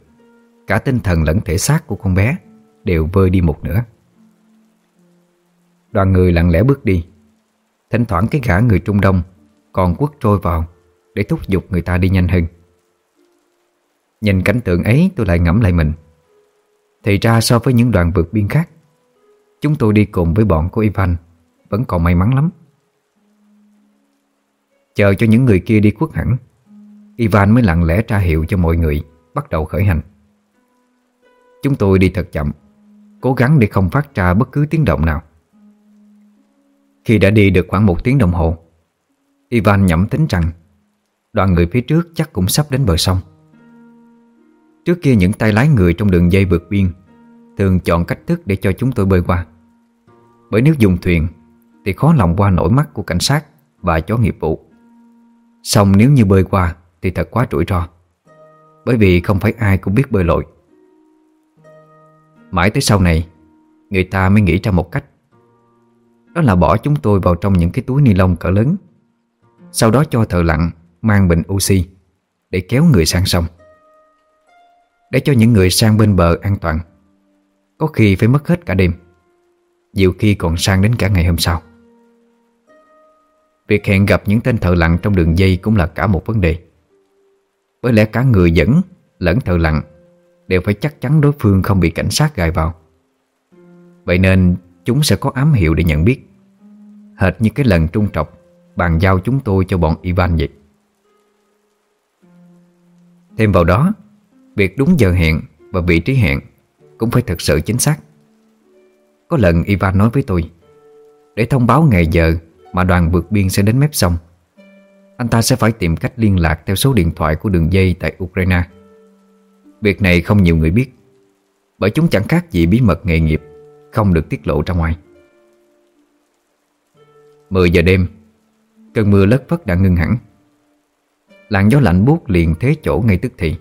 Cả tinh thần lẫn thể xác của con bé Đều vơi đi một nửa. Đoàn người lặng lẽ bước đi. Thỉnh thoảng cái gã người Trung Đông Còn quất trôi vào. Để thúc giục người ta đi nhanh hơn. Nhìn cảnh tượng ấy, tôi lại ngẫm lại mình. Thì ra so với những đoàn vượt biên khác, Chúng tôi đi cùng với bọn của Ivan Vẫn còn may mắn lắm. Chờ cho những người kia đi quất hẳn, Ivan mới lặng lẽ tra hiệu cho mọi người Bắt đầu khởi hành. Chúng tôi đi thật chậm, Cố gắng để không phát ra bất cứ tiếng động nào. Khi đã đi được khoảng một tiếng đồng hồ, Ivan nhẩm tính rằng Đoàn người phía trước chắc cũng sắp đến bờ sông. Trước kia những tay lái người trong đường dây vượt biên Thường chọn cách thức để cho chúng tôi bơi qua. Bởi nếu dùng thuyền Thì khó lòng qua nổi mắt của cảnh sát Và chó nghiệp vụ. Xong nếu như bơi qua Thì thật quá rủi ro, Bởi vì không phải ai cũng biết bơi lội. Mãi tới sau này, Người ta mới nghĩ ra một cách. Đó là bỏ chúng tôi vào trong những cái túi ni lông cỡ lớn, Sau đó cho thợ lặn Mang bình oxy Để kéo người sang sông. Để cho những người sang bên bờ an toàn, Có khi phải mất hết cả đêm, Nhiều khi còn sang đến cả ngày hôm sau. Việc hẹn gặp những tên thợ lặn trong đường dây cũng là cả một vấn đề. Bởi lẽ cả người dẫn lẫn thợ lặn Đều phải chắc chắn đối phương không bị cảnh sát gài vào. Vậy nên chúng sẽ có ám hiệu để nhận biết, Hệt như cái lần trung trọc Bàn giao chúng tôi cho bọn Ivan vậy. Thêm vào đó, Việc đúng giờ hẹn và vị trí hẹn Cũng phải thật sự chính xác. Có lần Ivan nói với tôi, Để thông báo ngày giờ Mà đoàn vượt biên sẽ đến mép sông, Anh ta sẽ phải tìm cách liên lạc Theo số điện thoại của đường dây tại Ukraine. Việc này không nhiều người biết, Bởi chúng chẳng khác gì bí mật nghề nghiệp Không được tiết lộ ra ngoài. 10 giờ đêm, Cơn mưa lất phất đã ngưng hẳn. Làn gió lạnh buốt liền thế chỗ ngay tức thì.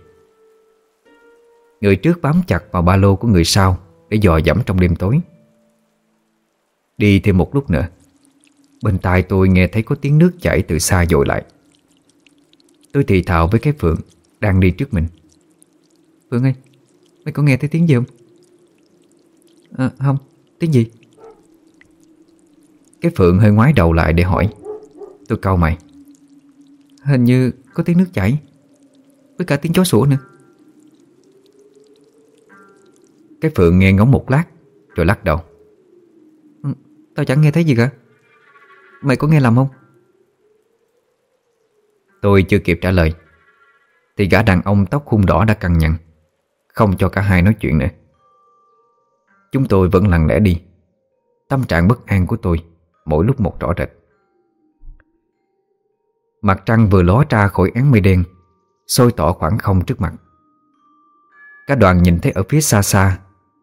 Người trước bám chặt vào ba lô của người sau Để dò dẫm trong đêm tối. Đi thêm một lúc nữa, Bên tai tôi nghe thấy có tiếng nước chảy từ xa dội lại. Tôi thì thào với cái Phượng Đang đi trước mình. Phượng ơi, Mày có nghe thấy tiếng gì không? À không, Tiếng gì? Cái Phượng hơi ngoái đầu lại để hỏi. Tôi cau mày. Hình như có tiếng nước chảy. Với cả tiếng chó sủa nữa. Cái Phượng nghe ngóng một lát, Rồi lắc đầu. Ừ, tao chẳng nghe thấy gì cả. Mày có nghe lầm không? Tôi chưa kịp trả lời. Thì gã đàn ông tóc khung đỏ đã cằn nhằn, Không cho cả hai nói chuyện nữa. Chúng tôi vẫn lặng lẽ đi. Tâm trạng bất an của tôi Mỗi lúc một rõ rệt. Mặt trăng vừa ló ra khỏi án mây đen, sôi tỏ khoảng không trước mặt. Cả đoàn nhìn thấy ở phía xa xa,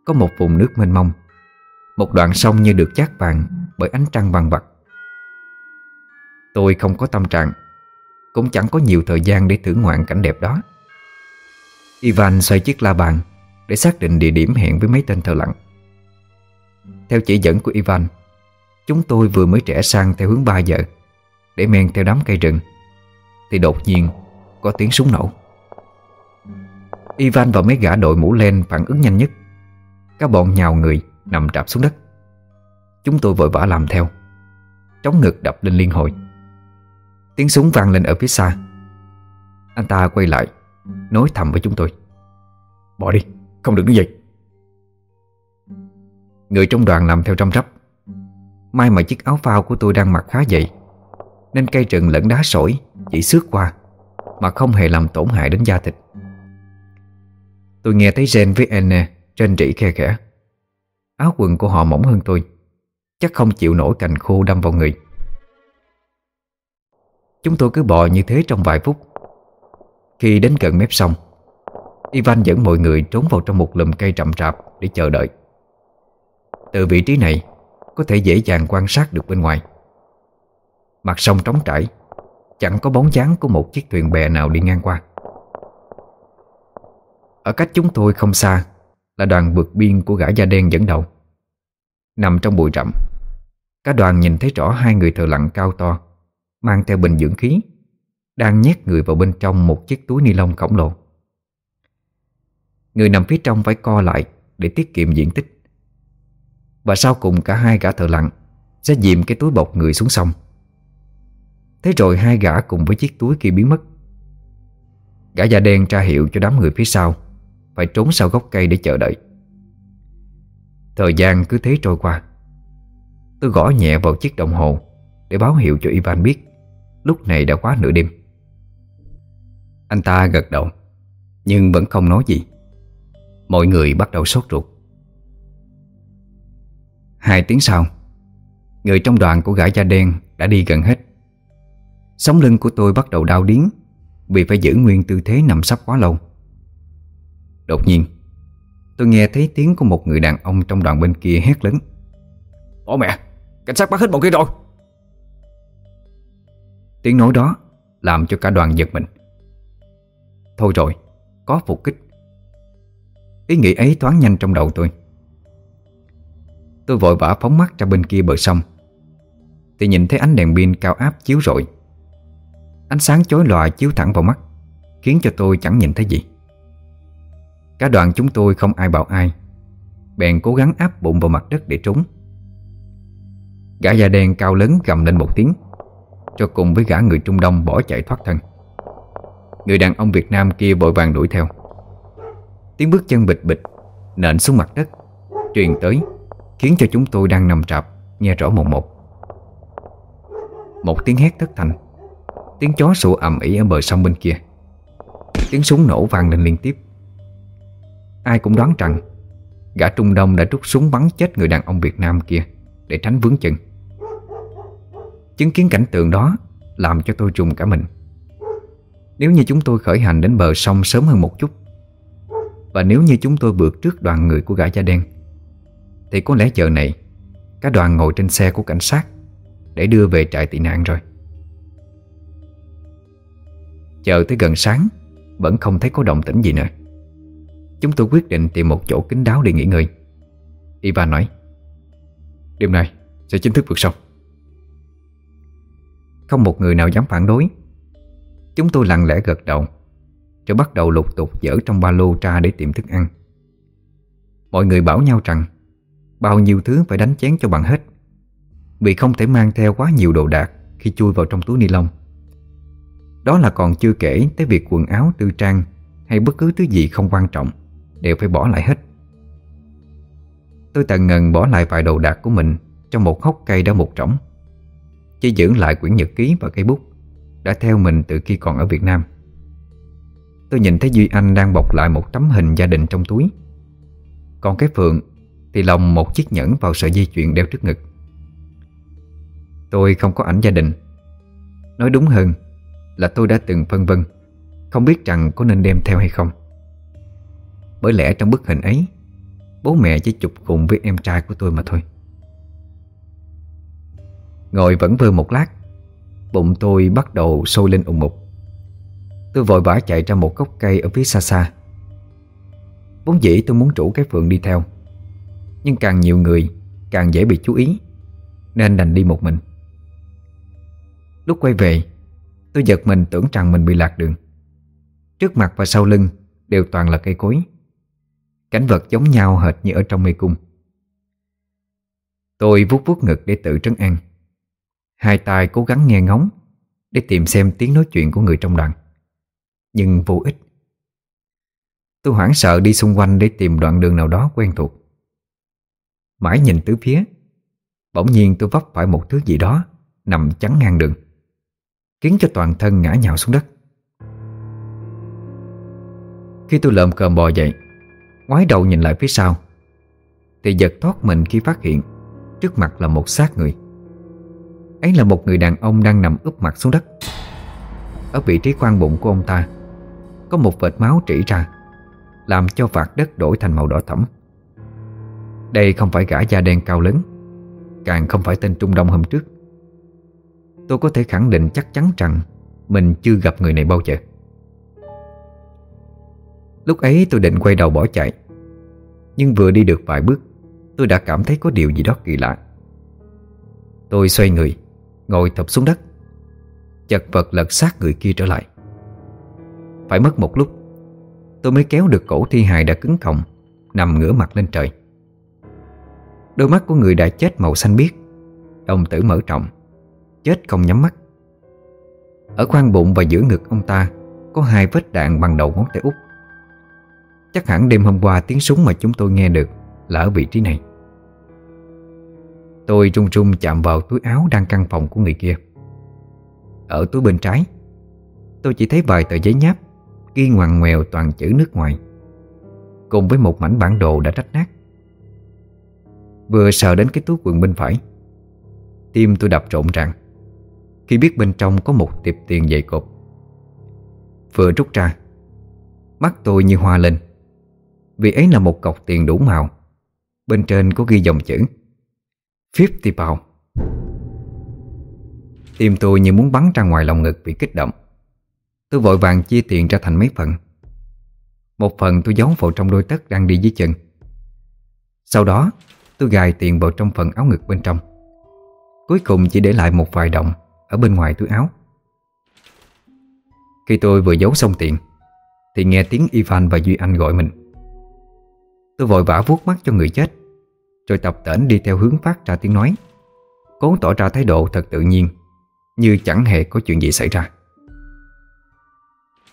Có một vùng nước mênh mông. Một đoạn sông như được chát vàng Bởi ánh trăng vàng vặt Tôi không có tâm trạng, Cũng chẳng có nhiều thời gian để thưởng ngoạn cảnh đẹp đó. Ivan xoay chiếc la bàn Để xác định địa điểm hẹn với mấy tên thợ lặng Theo chỉ dẫn của Ivan, Chúng tôi vừa mới trẻ sang theo hướng 3 giờ. Để men theo đám cây rừng Thì đột nhiên Có tiếng súng nổ. Ivan và mấy gã đội mũ len phản ứng nhanh nhất. Các bọn nhào người Nằm trạp xuống đất. Chúng tôi vội vã làm theo. Trống ngực đập lên liên hồi. Tiếng súng vang lên ở phía xa. Anh ta quay lại Nói thầm với chúng tôi. Bỏ đi, không được như vậy Người trong đoàn làm theo trong rắp. May mà chiếc áo phao của tôi đang mặc khá dày nên cây rừng lẫn đá sỏi Chỉ xước qua Mà không hề làm tổn hại đến da thịt. Tôi nghe thấy Jen với Anne Trên rỉ khe khẽ. Áo quần của họ mỏng hơn tôi, Chắc không chịu nổi cành khô đâm vào người. Chúng tôi cứ bò như thế trong vài phút. Khi đến gần mép sông, Ivan dẫn mọi người trốn vào trong một lùm cây rậm rạp Để chờ đợi. Từ vị trí này, Có thể dễ dàng quan sát được bên ngoài. Mặt sông trống trải, Chẳng có bóng dáng của một chiếc thuyền bè nào đi ngang qua. Ở cách chúng tôi không xa Là đoàn vượt biên của gã da đen dẫn đầu. Nằm trong bụi rậm, Cả đoàn nhìn thấy rõ hai người thợ lặn cao to, Mang theo bình dưỡng khí, Đang nhét người vào bên trong một chiếc túi ni lông khổng lồ. Người nằm phía trong phải co lại Để tiết kiệm diện tích. Và sau cùng cả hai gã thợ lặn Sẽ dìm cái túi bọc người xuống sông. Thế rồi hai gã cùng với chiếc túi kia biến mất. Gã da đen tra hiệu cho đám người phía sau, Phải trốn sau gốc cây để chờ đợi. Thời gian cứ thế trôi qua. Tôi gõ nhẹ vào chiếc đồng hồ Để báo hiệu cho Ivan biết, Lúc này đã quá nửa đêm. Anh ta gật đầu, Nhưng vẫn không nói gì. Mọi người bắt đầu sốt ruột. Hai tiếng sau, Người trong đoàn của gã da đen đã đi gần hết. Sống lưng của tôi bắt đầu đau điếng Vì phải giữ nguyên tư thế nằm sắp quá lâu. Đột nhiên, Tôi nghe thấy tiếng của một người đàn ông trong đoàn bên kia hét lớn. Ủa mẹ, Cảnh sát bắt hết bọn kia rồi. Tiếng nói đó Làm cho cả đoàn giật mình. Thôi rồi, Có phục kích. Ý nghĩ ấy thoáng nhanh trong đầu tôi. Tôi vội vã phóng mắt ra bên kia bờ sông. Thì nhìn thấy ánh đèn pin cao áp chiếu rọi. Ánh sáng chói lòa chiếu thẳng vào mắt, Khiến cho tôi chẳng nhìn thấy gì. Cả đoàn chúng tôi không ai bảo ai, Bèn cố gắng áp bụng vào mặt đất để trốn. Gã da đen cao lớn gầm lên một tiếng, Cho cùng với gã người Trung Đông bỏ chạy thoát thân. Người đàn ông Việt Nam kia vội vàng đuổi theo. Tiếng bước chân bịch bịch, Nện xuống mặt đất, Truyền tới, Khiến cho chúng tôi đang nằm trạp, Nghe rõ một một. Một tiếng hét thất thành Tiếng chó sủa ầm ĩ ở bờ sông bên kia. Tiếng súng nổ vang lên liên tiếp. Ai cũng đoán rằng, Gã Trung Đông đã rút súng bắn chết người đàn ông Việt Nam kia Để tránh vướng chân. Chứng kiến cảnh tượng đó Làm cho tôi trùng cả mình. Nếu như chúng tôi khởi hành đến bờ sông sớm hơn một chút, Và nếu như chúng tôi vượt trước đoàn người của gã da đen, Thì có lẽ giờ này Cả đoàn ngồi trên xe của cảnh sát Để đưa về trại tị nạn rồi. Chờ tới gần sáng, Vẫn không thấy có động tĩnh gì nữa. Chúng tôi quyết định tìm một chỗ kín đáo để nghỉ ngơi. Ivan nói, Đêm nay sẽ chính thức vượt sông. Không một người nào dám phản đối. Chúng tôi lặng lẽ gật đầu, Rồi bắt đầu lục tục dỡ trong ba lô ra để tìm thức ăn. Mọi người bảo nhau rằng, Bao nhiêu thứ phải đánh chén cho bằng hết, Vì không thể mang theo quá nhiều đồ đạc Khi chui vào trong túi ni lông. Đó là còn chưa kể tới việc quần áo, tư trang Hay bất cứ thứ gì không quan trọng Đều phải bỏ lại hết. Tôi tần ngần bỏ lại vài đồ đạc của mình Trong một hốc cây đã một trống, Chỉ giữ lại quyển nhật ký và cây bút Đã theo mình từ khi còn ở Việt Nam. Tôi nhìn thấy Duy Anh đang bọc lại một tấm hình gia đình trong túi. Còn cái Phượng Thì lòng một chiếc nhẫn vào sợi dây chuyền đeo trước ngực. Tôi không có ảnh gia đình, Nói đúng hơn là tôi đã từng phân vân, Không biết rằng có nên đem theo hay không. Bởi lẽ trong bức hình ấy, Bố mẹ chỉ chụp cùng với em trai của tôi mà thôi. Ngồi vẫn vơ một lát, Bụng tôi bắt đầu sôi lên ủng mục Tôi vội vã chạy ra một gốc cây ở phía xa xa. Vốn dĩ tôi muốn rủ cái phượng đi theo, Nhưng càng nhiều người, Càng dễ bị chú ý, Nên đành đi một mình. Lúc quay về Tôi giật mình tưởng rằng mình bị lạc đường. Trước mặt và sau lưng Đều toàn là cây cối. Cảnh vật giống nhau hệt như ở trong mê cung. Tôi vuốt vuốt ngực để tự trấn an. Hai tay cố gắng nghe ngóng Để tìm xem tiếng nói chuyện của người trong đoàn. Nhưng vô ích. Tôi hoảng sợ đi xung quanh để tìm đoạn đường nào đó quen thuộc. Mãi nhìn tứ phía, Bỗng nhiên tôi vấp phải một thứ gì đó Nằm chắn ngang đường. Khiến cho toàn thân ngã nhào xuống đất. Khi tôi lợm cờm bò dậy, Ngoái đầu nhìn lại phía sau, Thì giật thoát mình khi phát hiện Trước mặt là một xác người. Ấy là một người đàn ông đang nằm úp mặt xuống đất. Ở vị trí khoang bụng của ông ta, Có một vệt máu trĩ ra, Làm cho vạt đất đổi thành màu đỏ thẫm. Đây không phải gã da đen cao lớn, Càng không phải tên Trung Đông hôm trước. Tôi có thể khẳng định chắc chắn rằng Mình chưa gặp người này bao giờ. Lúc ấy tôi định quay đầu bỏ chạy, Nhưng vừa đi được vài bước, Tôi đã cảm thấy có điều gì đó kỳ lạ. Tôi xoay người, Ngồi thập xuống đất, Chật vật lật xác người kia trở lại. Phải mất một lúc, Tôi mới kéo được cổ thi hài đã cứng còng Nằm ngửa mặt lên trời. Đôi mắt của người đã chết màu xanh biếc Đồng tử mở trọng. Chết không nhắm mắt. Ở khoang bụng và giữa ngực ông ta, Có hai vết đạn bằng đầu ngón tay út. Chắc hẳn đêm hôm qua tiếng súng mà chúng tôi nghe được Là ở vị trí này. Tôi trung trung chạm vào túi áo đang căn phòng của người kia. Ở túi bên trái, Tôi chỉ thấy vài tờ giấy nháp Ghi ngoằn ngoèo toàn chữ nước ngoài, Cùng với một mảnh bản đồ đã rách nát. Vừa sờ đến cái túi quần bên phải, Tim tôi đập trộn ràng. Khi biết bên trong có một tiệp tiền dày cột Vừa rút ra, Mắt tôi như hoa lên, Vì ấy là một cọc tiền đủ màu. Bên trên có ghi dòng chữ, Fifty pound. Tim tôi như muốn bắn ra ngoài lòng ngực vì kích động. Tôi vội vàng chia tiền ra thành mấy phần. Một phần tôi giấu vào trong đôi tất đang đi dưới chân. Sau đó, tôi gài tiền vào trong phần áo ngực bên trong. Cuối cùng chỉ để lại một vài đồng. Ở bên ngoài túi áo. Khi tôi vừa giấu xong tiền, Thì nghe tiếng Ivan và Duy Anh gọi mình. Tôi vội vã vuốt mắt cho người chết, Rồi tập tễnh đi theo hướng phát ra tiếng nói, Cố tỏ ra thái độ thật tự nhiên, Như chẳng hề có chuyện gì xảy ra.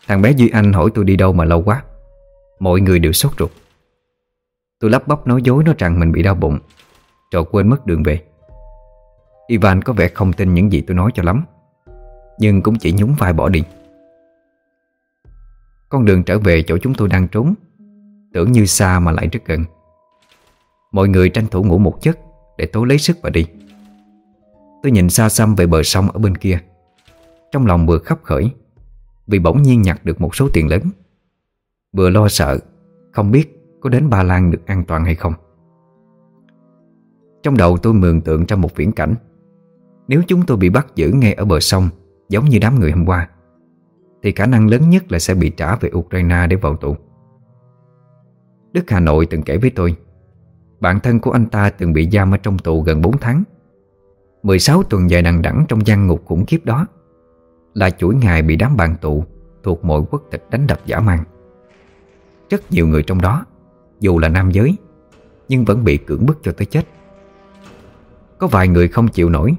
Thằng bé Duy Anh hỏi tôi đi đâu mà lâu quá, Mọi người đều sốt ruột. Tôi lắp bắp nói dối nó rằng mình bị đau bụng, Rồi quên mất đường về. Ivan có vẻ không tin những gì tôi nói cho lắm, Nhưng cũng chỉ nhún vai bỏ đi. Con đường trở về chỗ chúng tôi đang trốn, Tưởng như xa mà lại rất gần. Mọi người tranh thủ ngủ một giấc Để tối lấy sức và đi. Tôi nhìn xa xăm về bờ sông ở bên kia. Trong lòng vừa khắp khởi, Vì bỗng nhiên nhặt được một số tiền lớn. Vừa lo sợ, Không biết có đến Ba Lan được an toàn hay không. Trong đầu tôi mường tượng ra một viễn cảnh. Nếu chúng tôi bị bắt giữ ngay ở bờ sông, Giống như đám người hôm qua, Thì khả năng lớn nhất là sẽ bị trả về Ukraine để vào tù. Đức Hà Nội từng kể với tôi, bạn thân của anh ta từng bị giam ở trong tù gần 4 tháng. 16 tuần dài đằng đẵng trong gian ngục khủng khiếp đó, Là chuỗi ngày bị đám bạn tù Thuộc mọi quốc tịch đánh đập giả mang. Rất nhiều người trong đó, Dù là nam giới, Nhưng vẫn bị cưỡng bức cho tới chết. Có vài người không chịu nổi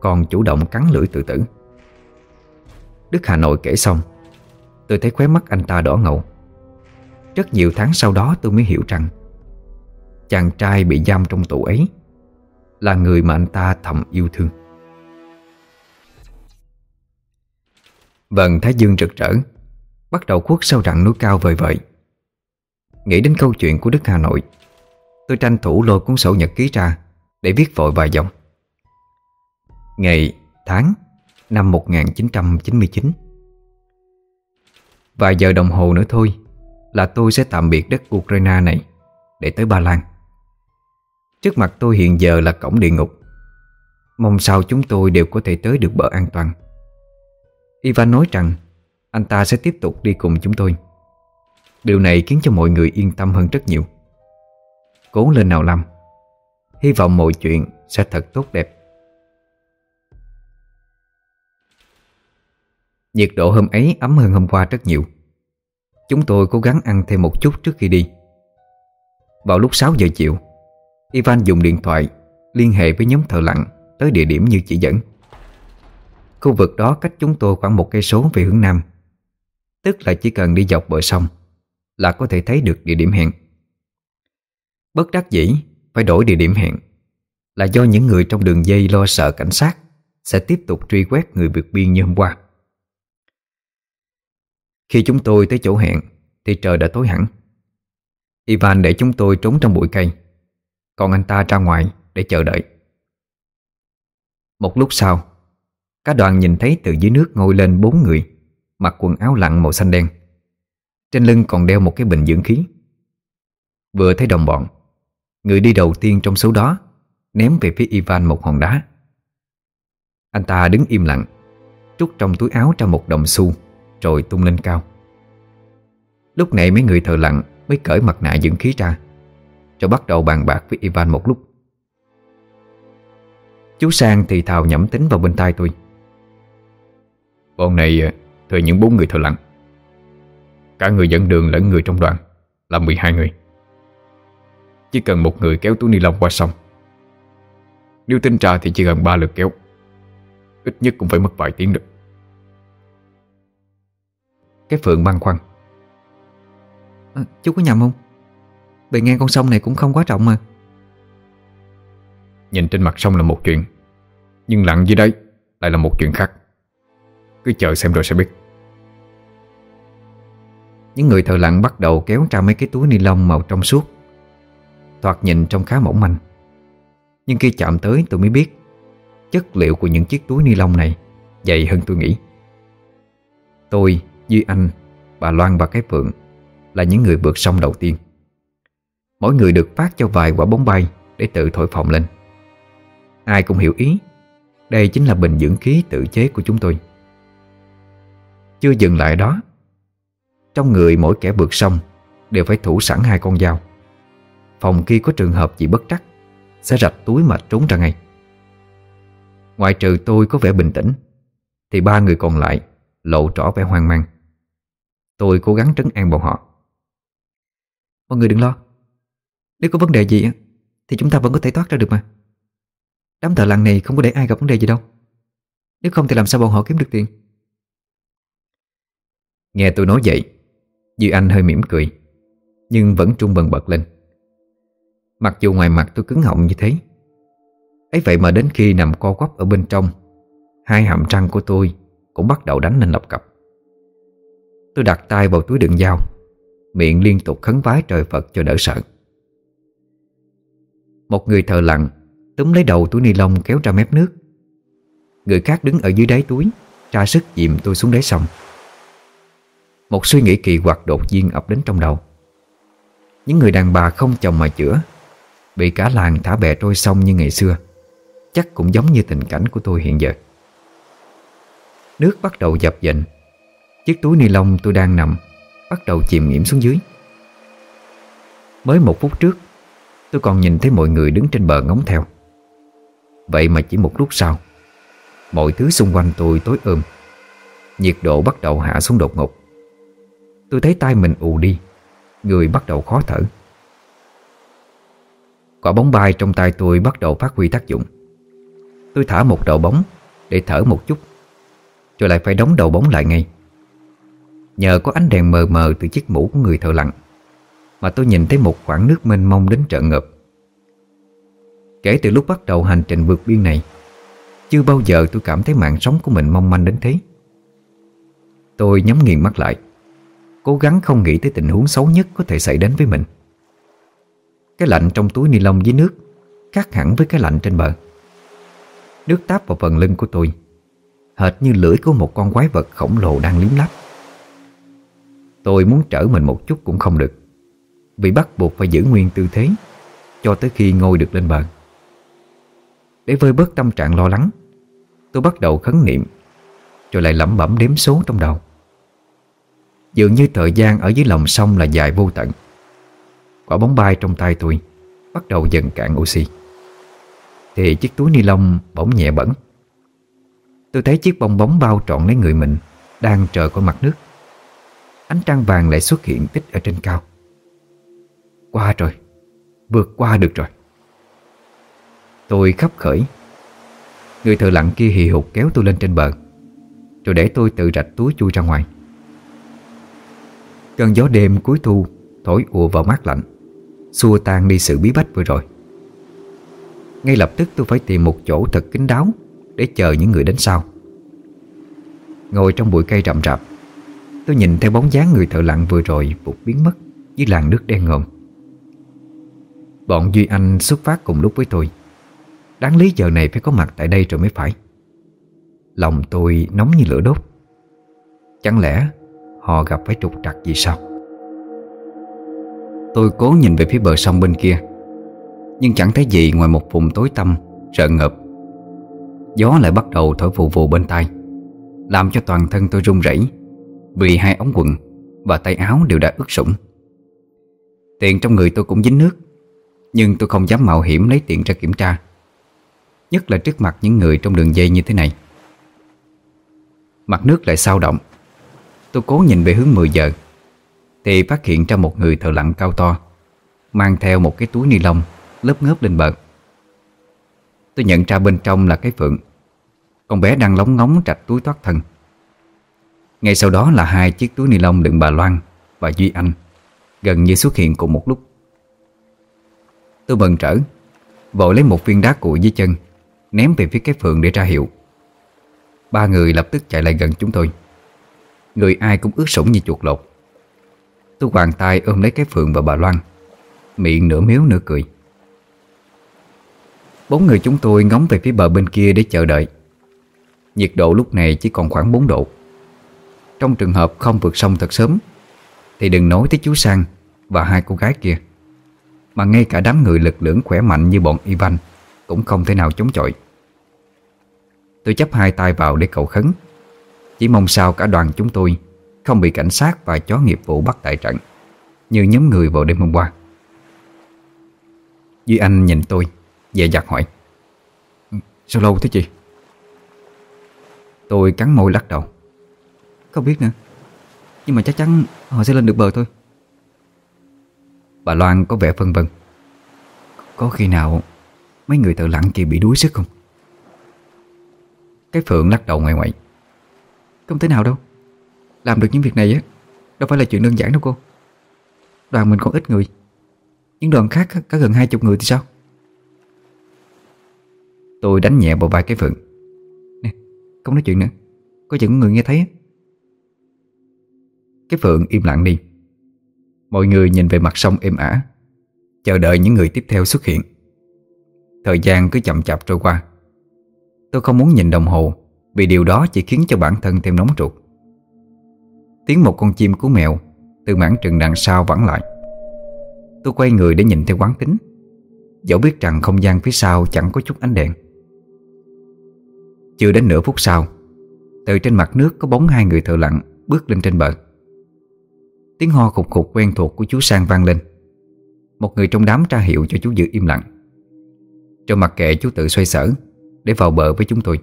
còn chủ động cắn lưỡi tự tử. Đức Hà Nội kể xong, Tôi thấy khóe mắt anh ta đỏ ngầu. Rất nhiều tháng sau đó tôi mới hiểu rằng, Chàng trai bị giam trong tù ấy Là người mà anh ta thầm yêu thương. Vầng Thái Dương rực rỡ, Bắt đầu khuất sau rặng núi cao vời vợi. Nghĩ đến câu chuyện của Đức Hà Nội, Tôi tranh thủ lôi cuốn sổ nhật ký ra Để viết vội vài dòng. Ngày, tháng, năm 1999 Vài giờ đồng hồ nữa thôi Là tôi sẽ tạm biệt đất Ukraine này Để tới Ba Lan. Trước mặt tôi hiện giờ là cổng địa ngục. Mong sao chúng tôi đều có thể tới được bờ an toàn. Ivan nói rằng Anh ta sẽ tiếp tục đi cùng chúng tôi. Điều này khiến cho mọi người yên tâm hơn rất nhiều. Cố lên nào Lâm Hy vọng mọi chuyện sẽ thật tốt đẹp. Nhiệt độ hôm ấy ấm hơn hôm qua rất nhiều. Chúng tôi cố gắng ăn thêm một chút trước khi đi. Vào lúc 6 giờ chiều, Ivan dùng điện thoại Liên hệ với nhóm thợ lặn Tới địa điểm như chỉ dẫn. Khu vực đó cách chúng tôi khoảng một cây số về hướng nam. Tức là chỉ cần đi dọc bờ sông Là có thể thấy được địa điểm hẹn. Bất đắc dĩ, Phải đổi địa điểm hẹn Là do những người trong đường dây lo sợ cảnh sát Sẽ tiếp tục truy quét người vượt biên như hôm qua. Khi chúng tôi tới chỗ hẹn, Thì trời đã tối hẳn. Ivan để chúng tôi trốn trong bụi cây. Còn anh ta ra ngoài để chờ đợi. Một lúc sau Cả đoàn nhìn thấy từ dưới nước ngồi lên bốn người, Mặc quần áo lặn màu xanh đen. Trên lưng còn đeo một cái bình dưỡng khí. Vừa thấy đồng bọn, Người đi đầu tiên trong số đó Ném về phía Ivan một hòn đá. Anh ta đứng im lặng, Trút trong túi áo ra một đồng xu. Rồi tung lên cao. Lúc này mấy người thợ lặn Mới cởi mặt nạ dưỡng khí ra Rồi bắt đầu bàn bạc với Ivan một lúc. Chú Sang thì thào nhẩm tính vào bên tai tôi. Bọn này ờ, thuê những bốn người thợ lặn. Cả người dẫn đường lẫn người trong đoàn Là 12 người. Chỉ cần một người kéo túi ni lông qua sông. Nếu tính ra thì chỉ gần 3 lượt kéo Ít nhất cũng phải mất vài tiếng được cái Phượng băn khoăn à, Chú có nhầm không? Bề ngang con sông này cũng không quá trọng mà. Nhìn trên mặt sông là một chuyện Nhưng lặn dưới đấy lại là một chuyện khác. Cứ chờ xem rồi sẽ biết. Những người thợ lặn bắt đầu kéo ra mấy cái túi ni lông màu trong suốt Thoạt nhìn trông khá mỏng manh. Nhưng khi chạm tới tôi mới biết Chất liệu của những chiếc túi ni lông này Dày hơn tôi nghĩ. Tôi, Duy Anh, bà Loan và cái Phượng Là những người vượt sông đầu tiên. Mỗi người được phát cho vài quả bóng bay Để tự thổi phồng lên. Ai cũng hiểu ý Đây chính là bình dưỡng khí tự chế của chúng tôi. Chưa dừng lại đó Trong người mỗi kẻ vượt sông Đều phải thủ sẵn hai con dao. Phòng khi có trường hợp gì bất trắc Sẽ rạch túi mà trốn ra ngay. Ngoài trừ tôi có vẻ bình tĩnh Thì ba người còn lại Lộ rõ vẻ hoang mang. Tôi cố gắng trấn an bọn họ. Mọi người đừng lo. Nếu có vấn đề gì Thì chúng ta vẫn có thể thoát ra được mà. Đám thợ lặn này không có để ai gặp vấn đề gì đâu. Nếu không thì làm sao bọn họ kiếm được tiền? Nghe tôi nói vậy, Duy Anh hơi mỉm cười, Nhưng vẫn trung bần bật lên. Mặc dù ngoài mặt tôi cứng họng như thế, ấy vậy mà đến khi nằm co quắp ở bên trong, Hai hàm răng của tôi Cũng bắt đầu đánh lên lọc cặp Tôi đặt tay vào túi đựng dao. Miệng liên tục khấn vái trời Phật cho đỡ sợ. Một người thợ lặng Túm lấy đầu túi ni lông kéo ra mép nước. Người khác đứng ở dưới đáy túi, Tra sức dìm tôi xuống đáy sông. Một suy nghĩ kỳ quặc đột nhiên ập đến trong đầu. Những người đàn bà không chồng mà chữa, Bị cả làng thả bè trôi sông như ngày xưa, Chắc cũng giống như tình cảnh của tôi hiện giờ. Nước bắt đầu dập dềnh Chiếc túi ni lông tôi đang nằm, Bắt đầu chìm nghiễm xuống dưới. Mới một phút trước, Tôi còn nhìn thấy mọi người đứng trên bờ ngóng theo. Vậy mà chỉ một lúc sau, Mọi thứ xung quanh tôi tối ôm, Nhiệt độ bắt đầu hạ xuống đột ngột. Tôi thấy tay mình ù đi, Người bắt đầu khó thở. Quả bóng bay trong tay tôi bắt đầu phát huy tác dụng. Tôi thả một đầu bóng Để thở một chút, Rồi lại phải đóng đầu bóng lại ngay. Nhờ có ánh đèn mờ mờ Từ chiếc mũ của người thợ lặn, Mà tôi nhìn thấy một khoảng nước mênh mông đến trợ ngợp. Kể từ lúc bắt đầu hành trình vượt biên này, Chưa bao giờ tôi cảm thấy mạng sống của mình mong manh đến thế. Tôi nhắm nghiền mắt lại, Cố gắng không nghĩ tới tình huống xấu nhất có thể xảy đến với mình. Cái lạnh trong túi ni lông dưới nước Khác hẳn với cái lạnh trên bờ. Nước táp vào phần lưng của tôi, Hệt như lưỡi của một con quái vật khổng lồ đang liếm láp. Tôi muốn trở mình một chút cũng không được. Vì bắt buộc phải giữ nguyên tư thế, Cho tới khi ngồi được lên bờ. Để vơi bớt tâm trạng lo lắng, Tôi bắt đầu khấn niệm, Rồi lại lẩm bẩm đếm số trong đầu. Dường như thời gian ở dưới lòng sông là dài vô tận. Quả bóng bay trong tay tôi Bắt đầu dần cạn oxy. Thì chiếc túi ni lông bỗng nhẹ bẩn. Tôi thấy chiếc bong bóng bao trọn lấy người mình Đang trời qua mặt nước. Ánh trăng vàng lại xuất hiện tích ở trên cao. Qua rồi, Vượt qua được rồi. Tôi khắp khởi. Người thợ lặng kia hì hục kéo tôi lên trên bờ, Rồi để tôi tự rạch túi chui ra ngoài. Cơn gió đêm cuối thu Thổi ùa vào mát lạnh, Xua tan đi sự bí bách vừa rồi. Ngay lập tức tôi phải tìm một chỗ thật kín đáo Để chờ những người đến sau. Ngồi trong bụi cây rậm rạp Tôi nhìn theo bóng dáng người thợ lặn vừa rồi vụt biến mất Dưới làn nước đen ngòm. Bọn Duy Anh xuất phát cùng lúc với tôi. Đáng lý giờ này phải có mặt tại đây rồi mới phải. Lòng tôi nóng như lửa đốt. Chẳng lẽ họ gặp phải trục trặc gì sao? Tôi cố nhìn về phía bờ sông bên kia, Nhưng chẳng thấy gì ngoài một vùng tối tăm Sợ ngợp. Gió lại bắt đầu thổi phù phù bên tai, Làm cho toàn thân tôi run rẩy. Vì hai ống quần Và tay áo đều đã ướt sũng. Tiền trong người tôi cũng dính nước, Nhưng tôi không dám mạo hiểm lấy tiền ra kiểm tra, Nhất là trước mặt những người trong đường dây như thế này. Mặt nước lại sao động. Tôi cố nhìn về hướng 10 giờ, Thì phát hiện ra một người thợ lặn cao to, Mang theo một cái túi ni lông Lớp ngớp lên bờ. Tôi nhận ra bên trong là cái phượng. Con bé đang lóng ngóng trạch túi thoát thân. Ngay sau đó là hai chiếc túi ni lông đựng bà Loan Và Duy Anh Gần như xuất hiện cùng một lúc. Tôi bần trở, Vội lấy một viên đá cuội dưới chân, Ném về phía cái phượng để ra hiệu. Ba người lập tức chạy lại gần chúng tôi. Người ai cũng ướt sũng như chuột lột. Tôi hoàng tay ôm lấy cái phượng và bà Loan, Miệng nửa miếu nửa cười. Bốn người chúng tôi ngóng về phía bờ bên kia để chờ đợi. Nhiệt độ lúc này chỉ còn khoảng 4 độ. Trong trường hợp không vượt sông thật sớm, Thì đừng nói tới chú Sang Và hai cô gái kia, Mà ngay cả đám người lực lưỡng khỏe mạnh như bọn Ivan Cũng không thể nào chống chọi. Tôi chấp hai tay vào để cầu khấn. Chỉ mong sao cả đoàn chúng tôi Không bị cảnh sát và chó nghiệp vụ bắt tại trận, Như nhóm người vào đêm hôm qua. Duy Anh nhìn tôi, Dè dặt hỏi ừ, Sao lâu thế chị? Tôi cắn môi lắc đầu. Không biết nữa. Nhưng mà chắc chắn họ sẽ lên được bờ thôi. Bà Loan có vẻ phân vân. Có khi nào Mấy người thợ lặn kia bị đuối sức không? Cái Phượng lắc đầu ngoài ngoại. Không thể nào đâu. Làm được những việc này á, Đâu phải là chuyện đơn giản đâu cô. Đoàn mình còn ít người. Những đoàn khác có gần hai chục người thì sao? Tôi đánh nhẹ vào vai cái Phượng. Nè, không nói chuyện nữa. Có chừng có người nghe thấy cái Phượng im lặng đi. Mọi người nhìn về mặt sông êm ả, Chờ đợi những người tiếp theo xuất hiện. Thời gian cứ chậm chạp trôi qua. Tôi không muốn nhìn đồng hồ, Vì điều đó chỉ khiến cho bản thân thêm nóng ruột. Tiếng một con chim cú mèo Từ mảng trừng đằng sau vẳng lại. Tôi quay người để nhìn theo quán tính. Dẫu biết rằng không gian phía sau chẳng có chút ánh đèn. Chưa đến nửa phút sau, Từ trên mặt nước có bóng hai người thợ lặn Bước lên trên bờ. Tiếng ho khục khục quen thuộc của chú Sang vang lên. Một người trong đám tra hiệu cho chú giữ im lặng. Cho mặc kệ chú tự xoay sở, Để vào bờ với chúng tôi.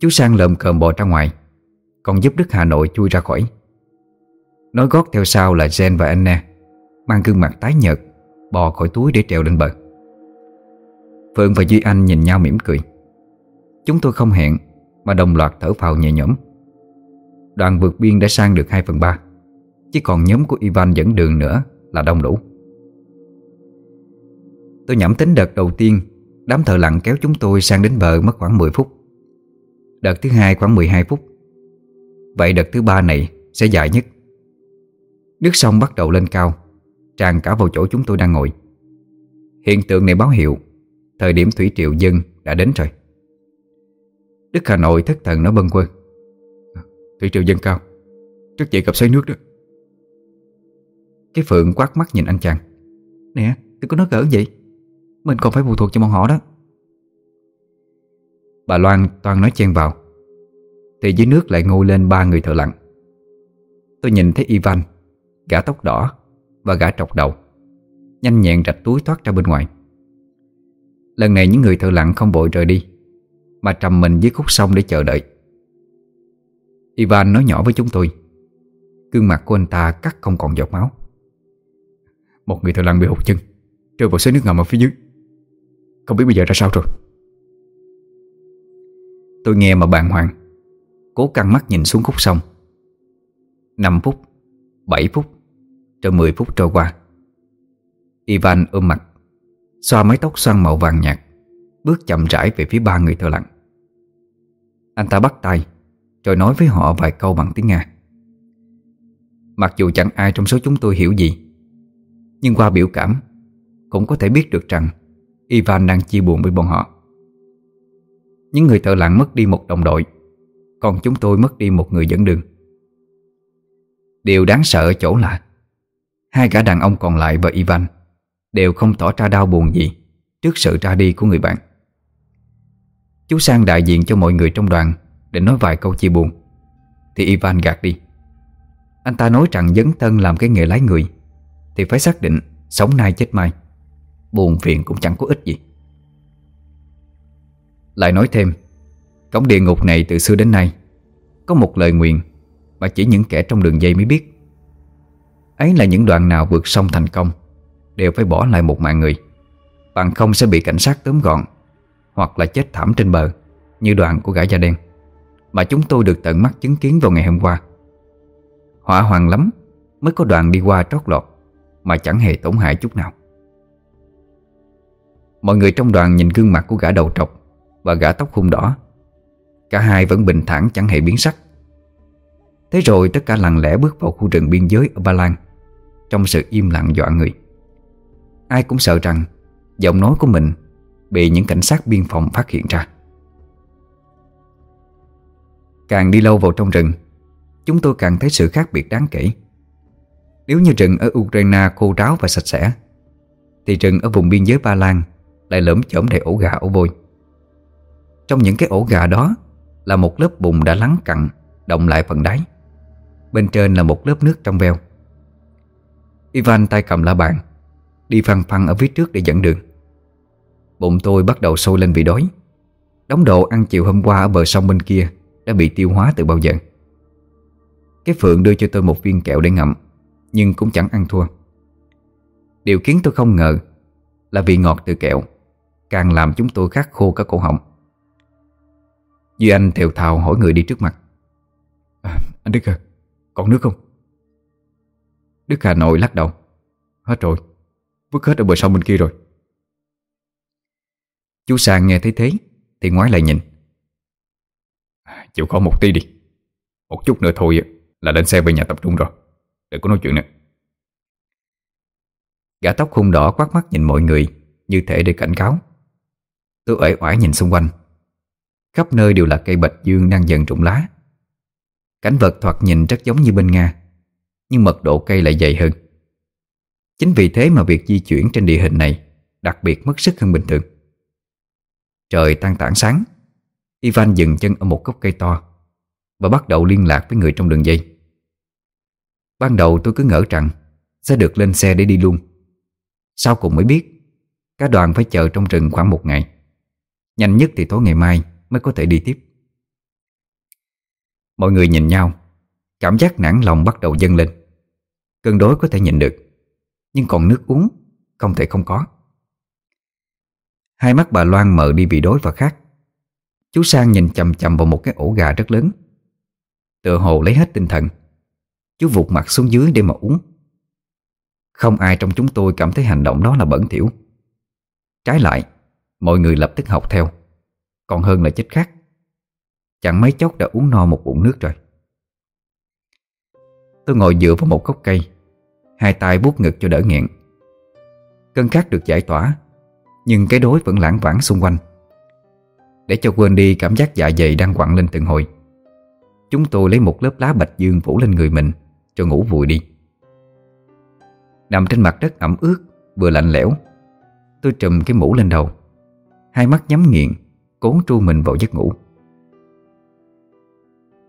Chú Sang lợm cờm bò ra ngoài, Còn giúp Đức Hà Nội chui ra khỏi. Nói gót theo sau là Jen và Anna Mang gương mặt tái nhợt, Bò khỏi túi để trèo lên bờ. Phượng và Duy Anh nhìn nhau mỉm cười. Chúng tôi không hẹn, Mà đồng loạt thở phào nhẹ nhõm. Đoàn vượt biên đã sang được 2 phần 3 chỉ còn nhóm của Ivan dẫn đường nữa Là đông đủ. Tôi nhẩm tính đợt đầu tiên, Đám thợ lặn kéo chúng tôi sang đến bờ mất khoảng 10 phút. Đợt thứ hai khoảng 12 phút. Vậy đợt thứ ba này sẽ dài nhất. Nước sông bắt đầu lên cao, Tràn cả vào chỗ chúng tôi đang ngồi. Hiện tượng này báo hiệu Thời điểm thủy triệu dân đã đến rồi. Đức Hà Nội thất thần nói bâng quơ. Thủy triều dân cao, Trước chị gặp xoáy nước đó. Cái Phượng quát mắt nhìn anh chàng. Nè đừng có nói cỡ vậy? Mình còn phải phụ thuộc cho bọn họ đó. Bà Loan toàn nói chen vào. Thì dưới nước lại ngồi lên ba người thợ lặn. Tôi nhìn thấy Ivan Gã tóc đỏ Và gã trọc đầu Nhanh nhẹn rạch túi thoát ra bên ngoài. Lần này những người thợ lặn không vội rời đi Mà trầm mình dưới khúc sông để chờ đợi. Ivan nói nhỏ với chúng tôi Gương mặt của anh ta cắt không còn giọt máu một người thợ lặn bị hụt chân Rơi vào xới nước ngầm ở phía dưới. Không biết bây giờ ra sao rồi. Tôi nghe mà bàng hoàng, Cố căng mắt nhìn xuống khúc sông. 5 phút 7 phút, Rồi 10 phút trôi qua. Ivan ôm mặt, Xoa mái tóc xoăn màu vàng nhạt, Bước chậm rãi về phía ba người thợ lặn. Anh ta bắt tay, Rồi nói với họ vài câu bằng tiếng Nga. Mặc dù chẳng ai trong số chúng tôi hiểu gì nhưng qua biểu cảm, Cũng có thể biết được rằng Ivan đang chia buồn với bọn họ. Những người thợ lặng mất đi một đồng đội, Còn chúng tôi mất đi một người dẫn đường. Điều đáng sợ ở chỗ là Hai gã đàn ông còn lại và Ivan Đều không tỏ ra đau buồn gì Trước sự ra đi của người bạn. Chú Sang đại diện cho mọi người trong đoàn Để nói vài câu chia buồn, Thì Ivan gạt đi. Anh ta nói rằng dấn thân làm cái nghề lái người. Thì phải xác định Sống nay chết mai. Buồn phiền cũng chẳng có ích gì. Lại nói thêm Cổng địa ngục này từ xưa đến nay, Có một lời nguyện Mà chỉ những kẻ trong đường dây mới biết. Ấy là những đoạn nào vượt sông thành công Đều phải bỏ lại một mạng người. Bằng không sẽ bị cảnh sát tóm gọn Hoặc là chết thảm trên bờ Như đoạn của gã da đen Mà chúng tôi được tận mắt chứng kiến vào ngày hôm qua. Hỏa hoàng lắm Mới có đoạn đi qua trót lọt. Mà chẳng hề tổn hại chút nào. Mọi người trong đoàn nhìn gương mặt của gã đầu trọc Và gã tóc hung đỏ. Cả hai vẫn bình thản, chẳng hề biến sắc. Thế rồi tất cả lặng lẽ bước vào khu rừng biên giới ở Ba Lan, Trong sự im lặng dọa người. Ai cũng sợ rằng Giọng nói của mình Bị những cảnh sát biên phòng phát hiện ra. Càng đi lâu vào trong rừng, Chúng tôi càng thấy sự khác biệt đáng kể. Nếu như rừng ở Ukraine khô ráo và sạch sẽ, Thì rừng ở vùng biên giới Ba Lan Lại lởm chởm đầy ổ gà ổ vôi. Trong những cái ổ gà đó Là một lớp bùn đã lắng cặn, Động lại phần đáy. Bên trên là một lớp nước trong veo. Ivan tay cầm la bàn, Đi phăng phăng ở phía trước để dẫn đường. Bụng tôi bắt đầu sôi lên vì đói. Đống đồ ăn chiều hôm qua ở bờ sông bên kia Đã bị tiêu hóa từ bao giờ. Cái Phượng đưa cho tôi một viên kẹo để ngậm. Nhưng cũng chẳng ăn thua. Điều khiến tôi không ngờ Là vị ngọt từ kẹo Càng làm chúng tôi khát khô cả cổ họng. Duy Anh thều thào hỏi người đi trước mặt. À, Anh Đức à Còn nước không? Đức Hà Nội lắc đầu. Hết rồi Vứt hết ở bờ sông bên kia rồi. Chú Sang nghe thấy thế Thì ngoái lại nhìn. Chịu khó một tí đi. Một chút nữa thôi là đến xe về nhà tập trung rồi Đừng có nói chuyện nữa Gã tóc hung đỏ quát mắt nhìn mọi người, Như thể để cảnh cáo. Tôi uể oải nhìn xung quanh. Khắp nơi đều là cây bạch dương đang dần rụng lá. Cảnh vật thoạt nhìn rất giống như bên Nga, Nhưng mật độ cây lại dày hơn. Chính vì thế mà việc di chuyển trên địa hình này Đặc biệt mất sức hơn bình thường. Trời tan tảng sáng, Ivan dừng chân ở một gốc cây to Và bắt đầu liên lạc với người trong đường dây. Ban đầu tôi cứ ngỡ rằng Sẽ được lên xe để đi luôn. Sau cùng mới biết, Cả đoàn phải chờ trong rừng khoảng một ngày. Nhanh nhất thì tối ngày mai Mới có thể đi tiếp. Mọi người nhìn nhau, Cảm giác nản lòng bắt đầu dâng lên. Cân đối có thể nhịn được, Nhưng còn nước uống Không thể không có. Hai mắt bà Loan mở đi vì đói và khát. Chú Sang nhìn chầm chầm vào một cái ổ gà rất lớn. Tựa hồ lấy hết tinh thần. Chú vụt mặt xuống dưới để mà uống. Không ai trong chúng tôi cảm thấy hành động đó là bẩn thỉu. Trái lại, Mọi người lập tức học theo. Còn hơn là chết khác Chẳng mấy chốc đã uống no một bụng nước rồi. Tôi ngồi dựa vào một gốc cây, Hai tay buốt ngực cho đỡ nghẹn. Cơn khát được giải tỏa, Nhưng cái đối vẫn lãng vãng xung quanh. Để cho quên đi cảm giác dạ dày đang quặn lên từng hồi, Chúng tôi lấy một lớp lá bạch dương phủ lên người mình. Rồi ngủ vùi đi. Nằm trên mặt đất ẩm ướt, Vừa lạnh lẽo, Tôi trùm cái mũ lên đầu. Hai mắt nhắm nghiền Cố tru mình vào giấc ngủ.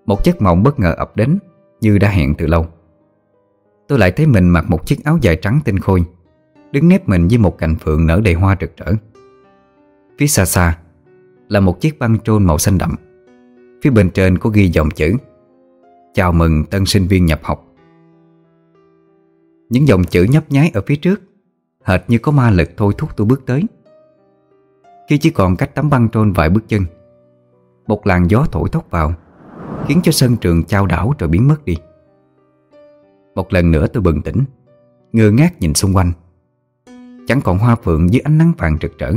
Một giấc mộng bất ngờ ập đến, Như đã hẹn từ lâu. Tôi lại thấy mình mặc một chiếc áo dài trắng tinh khôi, Đứng nép mình với một cành phượng nở đầy hoa rực rỡ. Phía xa xa Là một chiếc băng trôn màu xanh đậm. Phía bên trên có ghi dòng chữ, Chào mừng tân sinh viên nhập học. Những dòng chữ nhấp nháy ở phía trước, Hệt như có ma lực thôi thúc tôi bước tới. Khi chỉ còn cách tấm băng trôn vài bước chân, Một làn gió thổi thốc vào, Khiến cho sân trường trao đảo rồi biến mất đi. Một lần nữa tôi bừng tỉnh, Ngơ ngác nhìn xung quanh. Chẳng còn hoa phượng dưới ánh nắng vàng rực rỡ.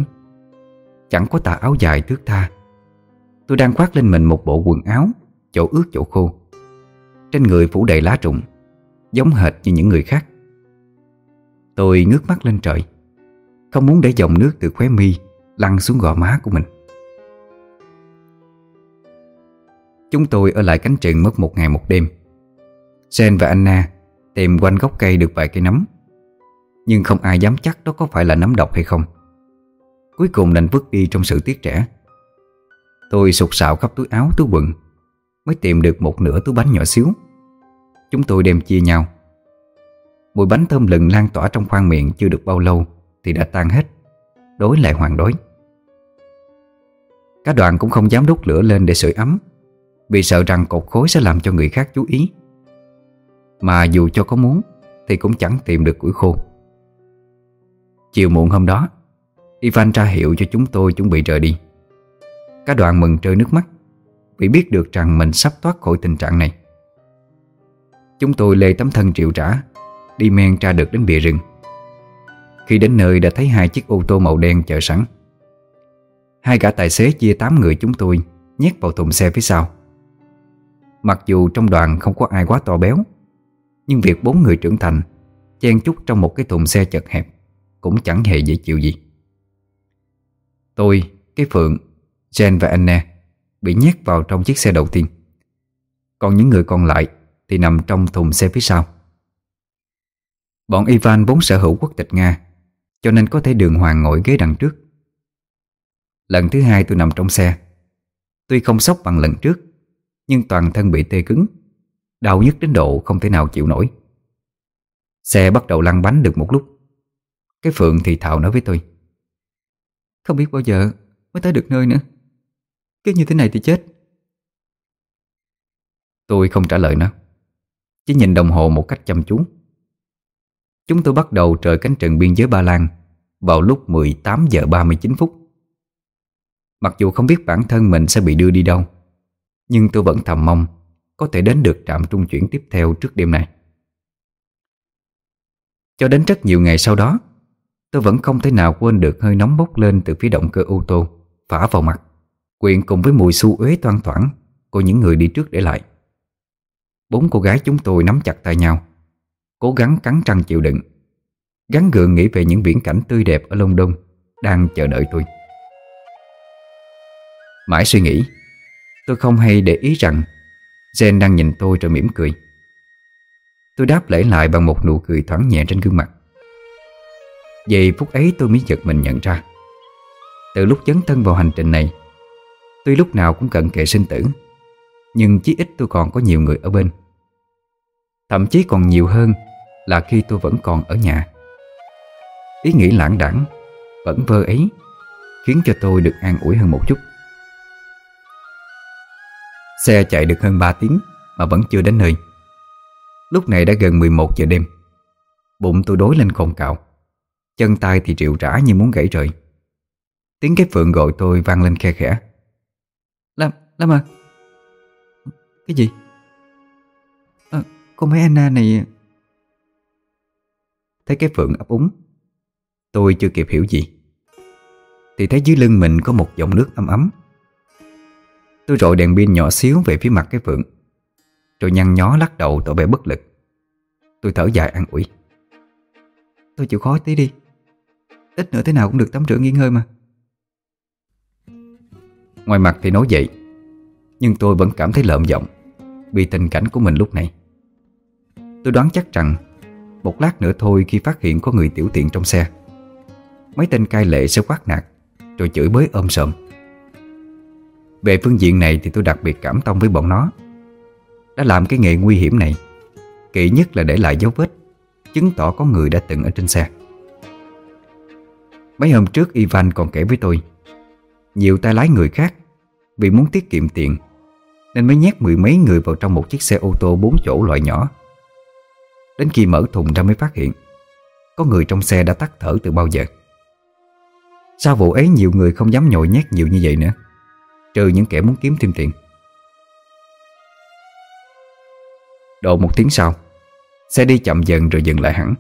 Chẳng có tà áo dài thước tha. Tôi đang khoác lên mình một bộ quần áo, Chỗ ướt chỗ khô. Trên người phủ đầy lá rụng, Giống hệt như những người khác. Tôi ngước mắt lên trời. Không muốn để dòng nước từ khóe mi Lăn xuống gò má của mình. Chúng tôi ở lại cánh rừng mất một ngày một đêm. Sen và Anna tìm quanh gốc cây được vài cây nấm. Nhưng không ai dám chắc đó có phải là nấm độc hay không. Cuối cùng đành vứt đi trong sự tiếc trẻ Tôi sụt sạo khắp túi áo, túi quần, Mới tìm được một nửa túi bánh nhỏ xíu. Chúng tôi đem chia nhau. Mùi bánh thơm lừng lan tỏa trong khoang miệng chưa được bao lâu Thì đã tan hết. Đối lại hoàng đối. Cả đoàn cũng không dám đốt lửa lên để sưởi ấm, Vì sợ rằng cột khối sẽ làm cho người khác chú ý. Mà dù cho có muốn Thì cũng chẳng tìm được củi khô. Chiều muộn hôm đó, Ivan tra hiệu cho chúng tôi chuẩn bị rời đi. Cả đoàn mừng rơi nước mắt Vì biết được rằng mình sắp thoát khỏi tình trạng này. Chúng tôi lê tấm thân triệu trả Đi men tra được đến bìa rừng. Khi đến nơi đã thấy hai chiếc ô tô màu đen chờ sẵn. Hai gã tài xế chia 8 người chúng tôi Nhét vào thùng xe phía sau. Mặc dù trong đoàn không có ai quá to béo Nhưng việc bốn người trưởng thành Chen chúc trong một cái thùng xe chật hẹp Cũng chẳng hề dễ chịu gì. Tôi, cái Phượng, Jen và Anna Bị nhét vào trong chiếc xe đầu tiên. Còn những người còn lại Thì nằm trong thùng xe phía sau. Bọn Ivan vốn sở hữu quốc tịch Nga, Cho nên có thể đường hoàng ngồi ghế đằng trước. Lần thứ hai tôi nằm trong xe. Tuy không sốc bằng lần trước, Nhưng toàn thân bị tê cứng, Đau nhức đến độ không thể nào chịu nổi. Xe bắt đầu lăn bánh được một lúc. Cái Phượng thì thào nói với tôi, Không biết bao giờ mới tới được nơi nữa. Cứ như thế này thì chết. Tôi không trả lời nó, Chỉ nhìn đồng hồ một cách chăm chú. Chúng tôi bắt đầu rời cánh trần biên giới Ba Lan Vào lúc 18 giờ 39 phút. Mặc dù không biết bản thân mình sẽ bị đưa đi đâu, Nhưng tôi vẫn thầm mong Có thể đến được trạm trung chuyển tiếp theo trước đêm này Cho đến rất nhiều ngày sau đó, Tôi vẫn không thể nào quên được hơi nóng bốc lên từ phía động cơ ô tô Phả vào mặt, Quyện cùng với mùi su uế toan thoảng Của những người đi trước để lại. Bốn cô gái chúng tôi nắm chặt tay nhau Cố gắng cắn răng chịu đựng. Gắn gượng nghĩ về những viễn cảnh tươi đẹp ở London Đang chờ đợi tôi. Mãi suy nghĩ, Tôi không hay để ý rằng Jen đang nhìn tôi rồi mỉm cười. Tôi đáp lễ lại bằng một nụ cười thoáng nhẹ trên gương mặt. Vậy phút ấy tôi mới giật mình nhận ra. Từ lúc dấn thân vào hành trình này, Tuy lúc nào cũng cận kề sinh tử, Nhưng chí ít tôi còn có nhiều người ở bên. Thậm chí còn nhiều hơn là khi tôi vẫn còn ở nhà. Ý nghĩ lãng đẳng Vẫn vơ ấy Khiến cho tôi được an ủi hơn một chút. Xe chạy được hơn 3 tiếng Mà vẫn chưa đến nơi. Lúc này đã gần 11 giờ đêm. Bụng tôi đối lên khôn cạo. Chân tay thì triệu rã như muốn gãy rời. Tiếng cái phượng gọi tôi vang lên khe khẽ. Lâm, Lâm à. Cái gì? À, Cô mấy Anna à này Thấy cái phượng ấp úng. Tôi chưa kịp hiểu gì. Thì thấy dưới lưng mình có một dòng nước ấm ấm. Tôi rọi đèn pin nhỏ xíu về phía mặt cái phượng, Rồi nhăn nhó lắc đầu tỏ vẻ bất lực. Tôi thở dài an ủi. Tôi chịu khó tí đi. Ít nữa thế nào cũng được tắm rửa nghỉ ngơi mà. Ngoài mặt thì nói vậy, Nhưng tôi vẫn cảm thấy lợm giọng Vì tình cảnh của mình lúc này. Tôi đoán chắc rằng một lát nữa thôi khi phát hiện có người tiểu tiện trong xe. Mấy tên cai lệ sẽ quát nạt, Rồi chửi bới ôm sợm Về phương diện này thì tôi đặc biệt cảm thông với bọn nó. Đã làm cái nghề nguy hiểm này Kỵ nhất là để lại dấu vết, Chứng tỏ có người đã từng ở trên xe. Mấy hôm trước Ivan còn kể với tôi, Nhiều tay lái người khác Vì muốn tiết kiệm tiền, Nên mới nhét mười mấy người vào trong một chiếc xe ô tô bốn chỗ loại nhỏ. Đến khi mở thùng ra mới phát hiện Có người trong xe đã tắt thở từ bao giờ. Sau vụ ấy nhiều người không dám nhồi nhét nhiều như vậy nữa? Trừ những kẻ muốn kiếm thêm tiền. Độ một tiếng sau Xe đi chậm dần rồi dừng lại hẳn.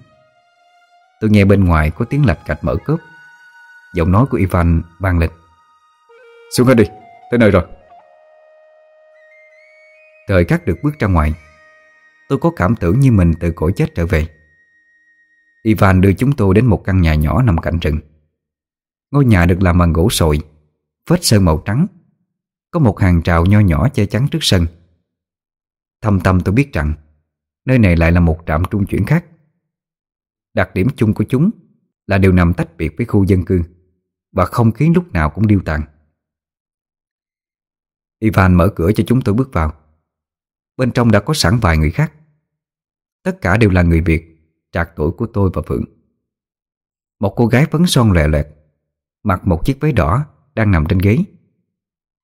Tôi nghe bên ngoài có tiếng lạch cạch mở cướp. Giọng nói của Ivan vang lên. Xuống hết đi, tới nơi rồi. Thời cắt được bước ra ngoài Tôi có cảm tưởng như mình từ cõi chết trở về. Ivan đưa chúng tôi đến một căn nhà nhỏ nằm cạnh rừng. Ngôi nhà được làm bằng gỗ sồi, Vết sơn màu trắng. Có một hàng trào nho nhỏ che chắn trước sân. Thâm tâm tôi biết rằng, Nơi này lại là một trạm trung chuyển khác. Đặc điểm chung của chúng Là đều nằm tách biệt với khu dân cư, Và không khí lúc nào cũng điêu tàn. Ivan mở cửa cho chúng tôi bước vào. Bên trong đã có sẵn vài người khác. Tất cả đều là người Việt, Trạc tuổi của tôi và Phượng. Một cô gái phấn son lẹ lẹt, Mặc một chiếc váy đỏ Đang nằm trên ghế.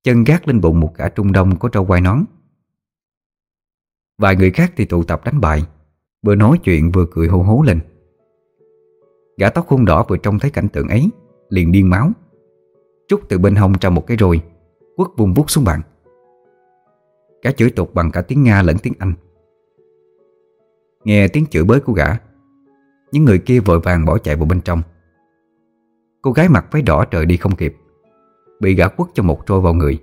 Chân gác lên bụng một gã trung đông có trâu quai nón. Vài người khác thì tụ tập đánh bài, Vừa nói chuyện vừa cười hô hố lên. Gã tóc hung đỏ vừa trông thấy cảnh tượng ấy, Liền điên máu. Trúc từ bên hông trong một cái rồi Quất vùng vút xuống bàn. Gã chửi tục bằng cả tiếng Nga lẫn tiếng Anh. Nghe tiếng chửi bới của gã, Những người kia vội vàng bỏ chạy vào bên trong. Cô gái mặc váy đỏ trời đi không kịp, Bị gã quất cho một trôi vào người,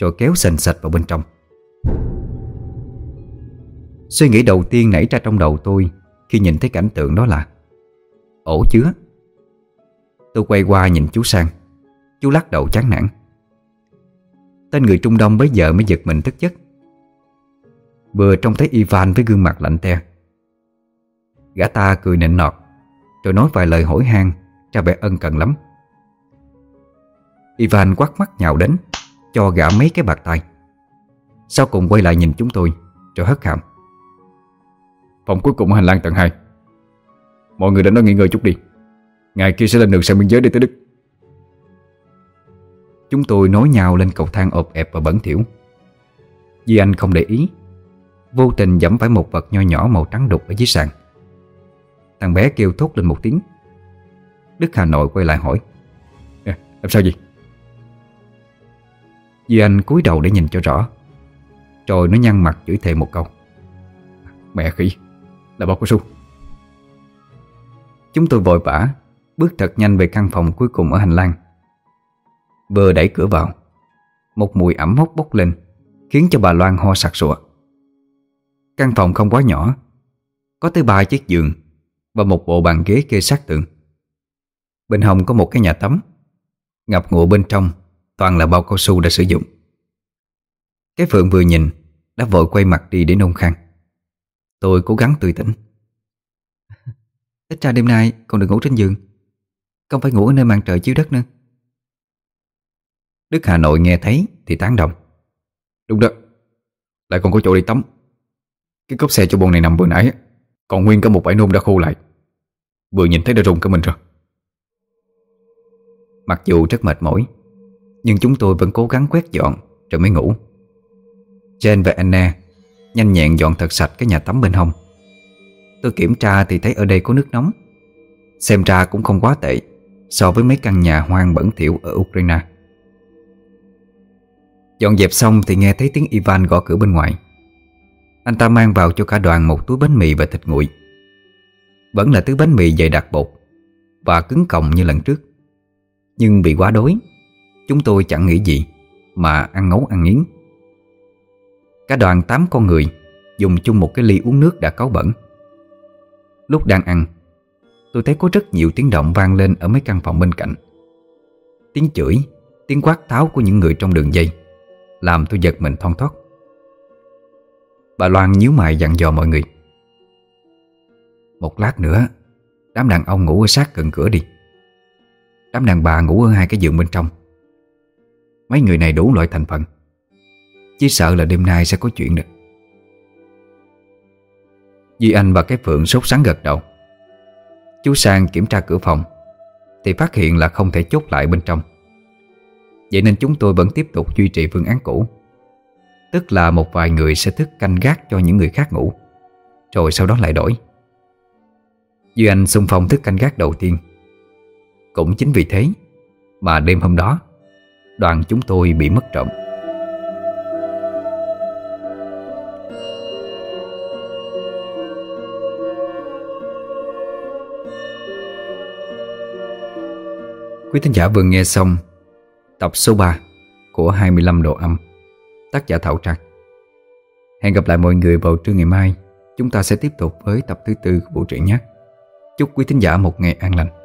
Rồi kéo sành sạch vào bên trong. Suy nghĩ đầu tiên nảy ra trong đầu tôi Khi nhìn thấy cảnh tượng đó là, Ổ chứa. Tôi quay qua nhìn chú Sang, Chú lắc đầu chán nản. Tên người Trung Đông bấy giờ mới giật mình thức giấc. Vừa trông thấy Ivan với gương mặt lạnh te Gã ta cười nịnh nọt, Rồi nói vài lời hỏi han, Cha bé ân cần lắm. Ivan quát mắt nhào đến, Cho gã mấy cái bạc tay Sau cùng quay lại nhìn chúng tôi, Rồi hất hàm. Phòng cuối cùng hành lang tầng 2 Mọi người đến đó nghỉ ngơi chút đi. Ngày kia sẽ lên đường sang biên giới đi tới Đức. Chúng tôi nói nhau lên cầu thang ộp ẹp và bẩn thỉu. Di Anh không để ý Vô tình dẫm phải một vật nho nhỏ màu trắng đục ở dưới sàn. Thằng bé kêu thốt lên một tiếng. Đức Hà Nội quay lại hỏi. À, làm sao gì? Di Anh cúi đầu để nhìn cho rõ. Rồi nó nhăn mặt chửi thề một câu. Mẹ khỉ Là bao cao su. Chúng tôi vội vã Bước thật nhanh về căn phòng cuối cùng ở hành lang. Vừa đẩy cửa vào Một mùi ẩm hốc bốc lên Khiến cho bà Loan ho sặc sụa. Căn phòng không quá nhỏ. Có tới ba chiếc giường Và một bộ bàn ghế kê sát tường. Bên hông có một cái nhà tắm. Ngập ngụa bên trong Toàn là bao cao su đã sử dụng. Cái Phượng vừa nhìn Đã vội quay mặt đi để nôn khăn Tôi cố gắng tươi tỉnh. Ít ra đêm nay còn được ngủ trên giường. Không phải ngủ ở nơi màn trời chiếu đất nữa. Đức Hà Nội nghe thấy thì tán đồng. Đúng đó. Lại còn có chỗ đi tắm cái cốp xe cho bọn này nằm vừa nãy Còn nguyên cả một bãi nôn đã khô lại. Vừa nhìn thấy đã rùng cả mình rồi. Mặc dù rất mệt mỏi, Nhưng chúng tôi vẫn cố gắng quét dọn Rồi mới ngủ. Jane và Anna Nhanh nhẹn dọn thật sạch cái nhà tắm bên hông. Tôi kiểm tra thì thấy ở đây có nước nóng. Xem ra cũng không quá tệ So với mấy căn nhà hoang bẩn thỉu ở Ukraine. Dọn dẹp xong thì nghe thấy tiếng Ivan gõ cửa bên ngoài. Anh ta mang vào cho cả đoàn một túi bánh mì và thịt nguội. Vẫn là thứ bánh mì dày đặc bột Và cứng còng như lần trước. Nhưng vì quá đói Chúng tôi chẳng nghĩ gì Mà ăn ngấu ăn nghiến. Cả đoàn 8 con người Dùng chung một cái ly uống nước đã cáu bẩn. Lúc đang ăn Tôi thấy có rất nhiều tiếng động vang lên Ở mấy căn phòng bên cạnh. Tiếng chửi, tiếng quát tháo của những người trong đường dây Làm tôi giật mình thon thót. Bà Loan nhíu mày dặn dò mọi người. Một lát nữa, Đám đàn ông ngủ ở sát gần cửa đi. Đám đàn bà ngủ ở hai cái giường bên trong. Mấy người này đủ loại thành phần. Chỉ sợ là đêm nay sẽ có chuyện được Duy Anh và cái Phượng sốt sắng gật đầu. Chú Sang kiểm tra cửa phòng, Thì phát hiện là không thể chốt lại bên trong. Vậy nên chúng tôi vẫn tiếp tục duy trì phương án cũ. Tức là một vài người sẽ thức canh gác cho những người khác ngủ. Rồi sau đó lại đổi. Duy Anh xung phong thức canh gác đầu tiên. Cũng chính vì thế Mà đêm hôm đó, Đoàn chúng tôi bị mất trộm. Quý thính giả vừa nghe xong tập số 3 của 25 độ âm. Tác giả Thảo Trạc Hẹn gặp lại mọi người vào trưa ngày mai. Chúng ta sẽ tiếp tục với tập thứ tư của bộ truyện nhé. Chúc quý thính giả một ngày an lành.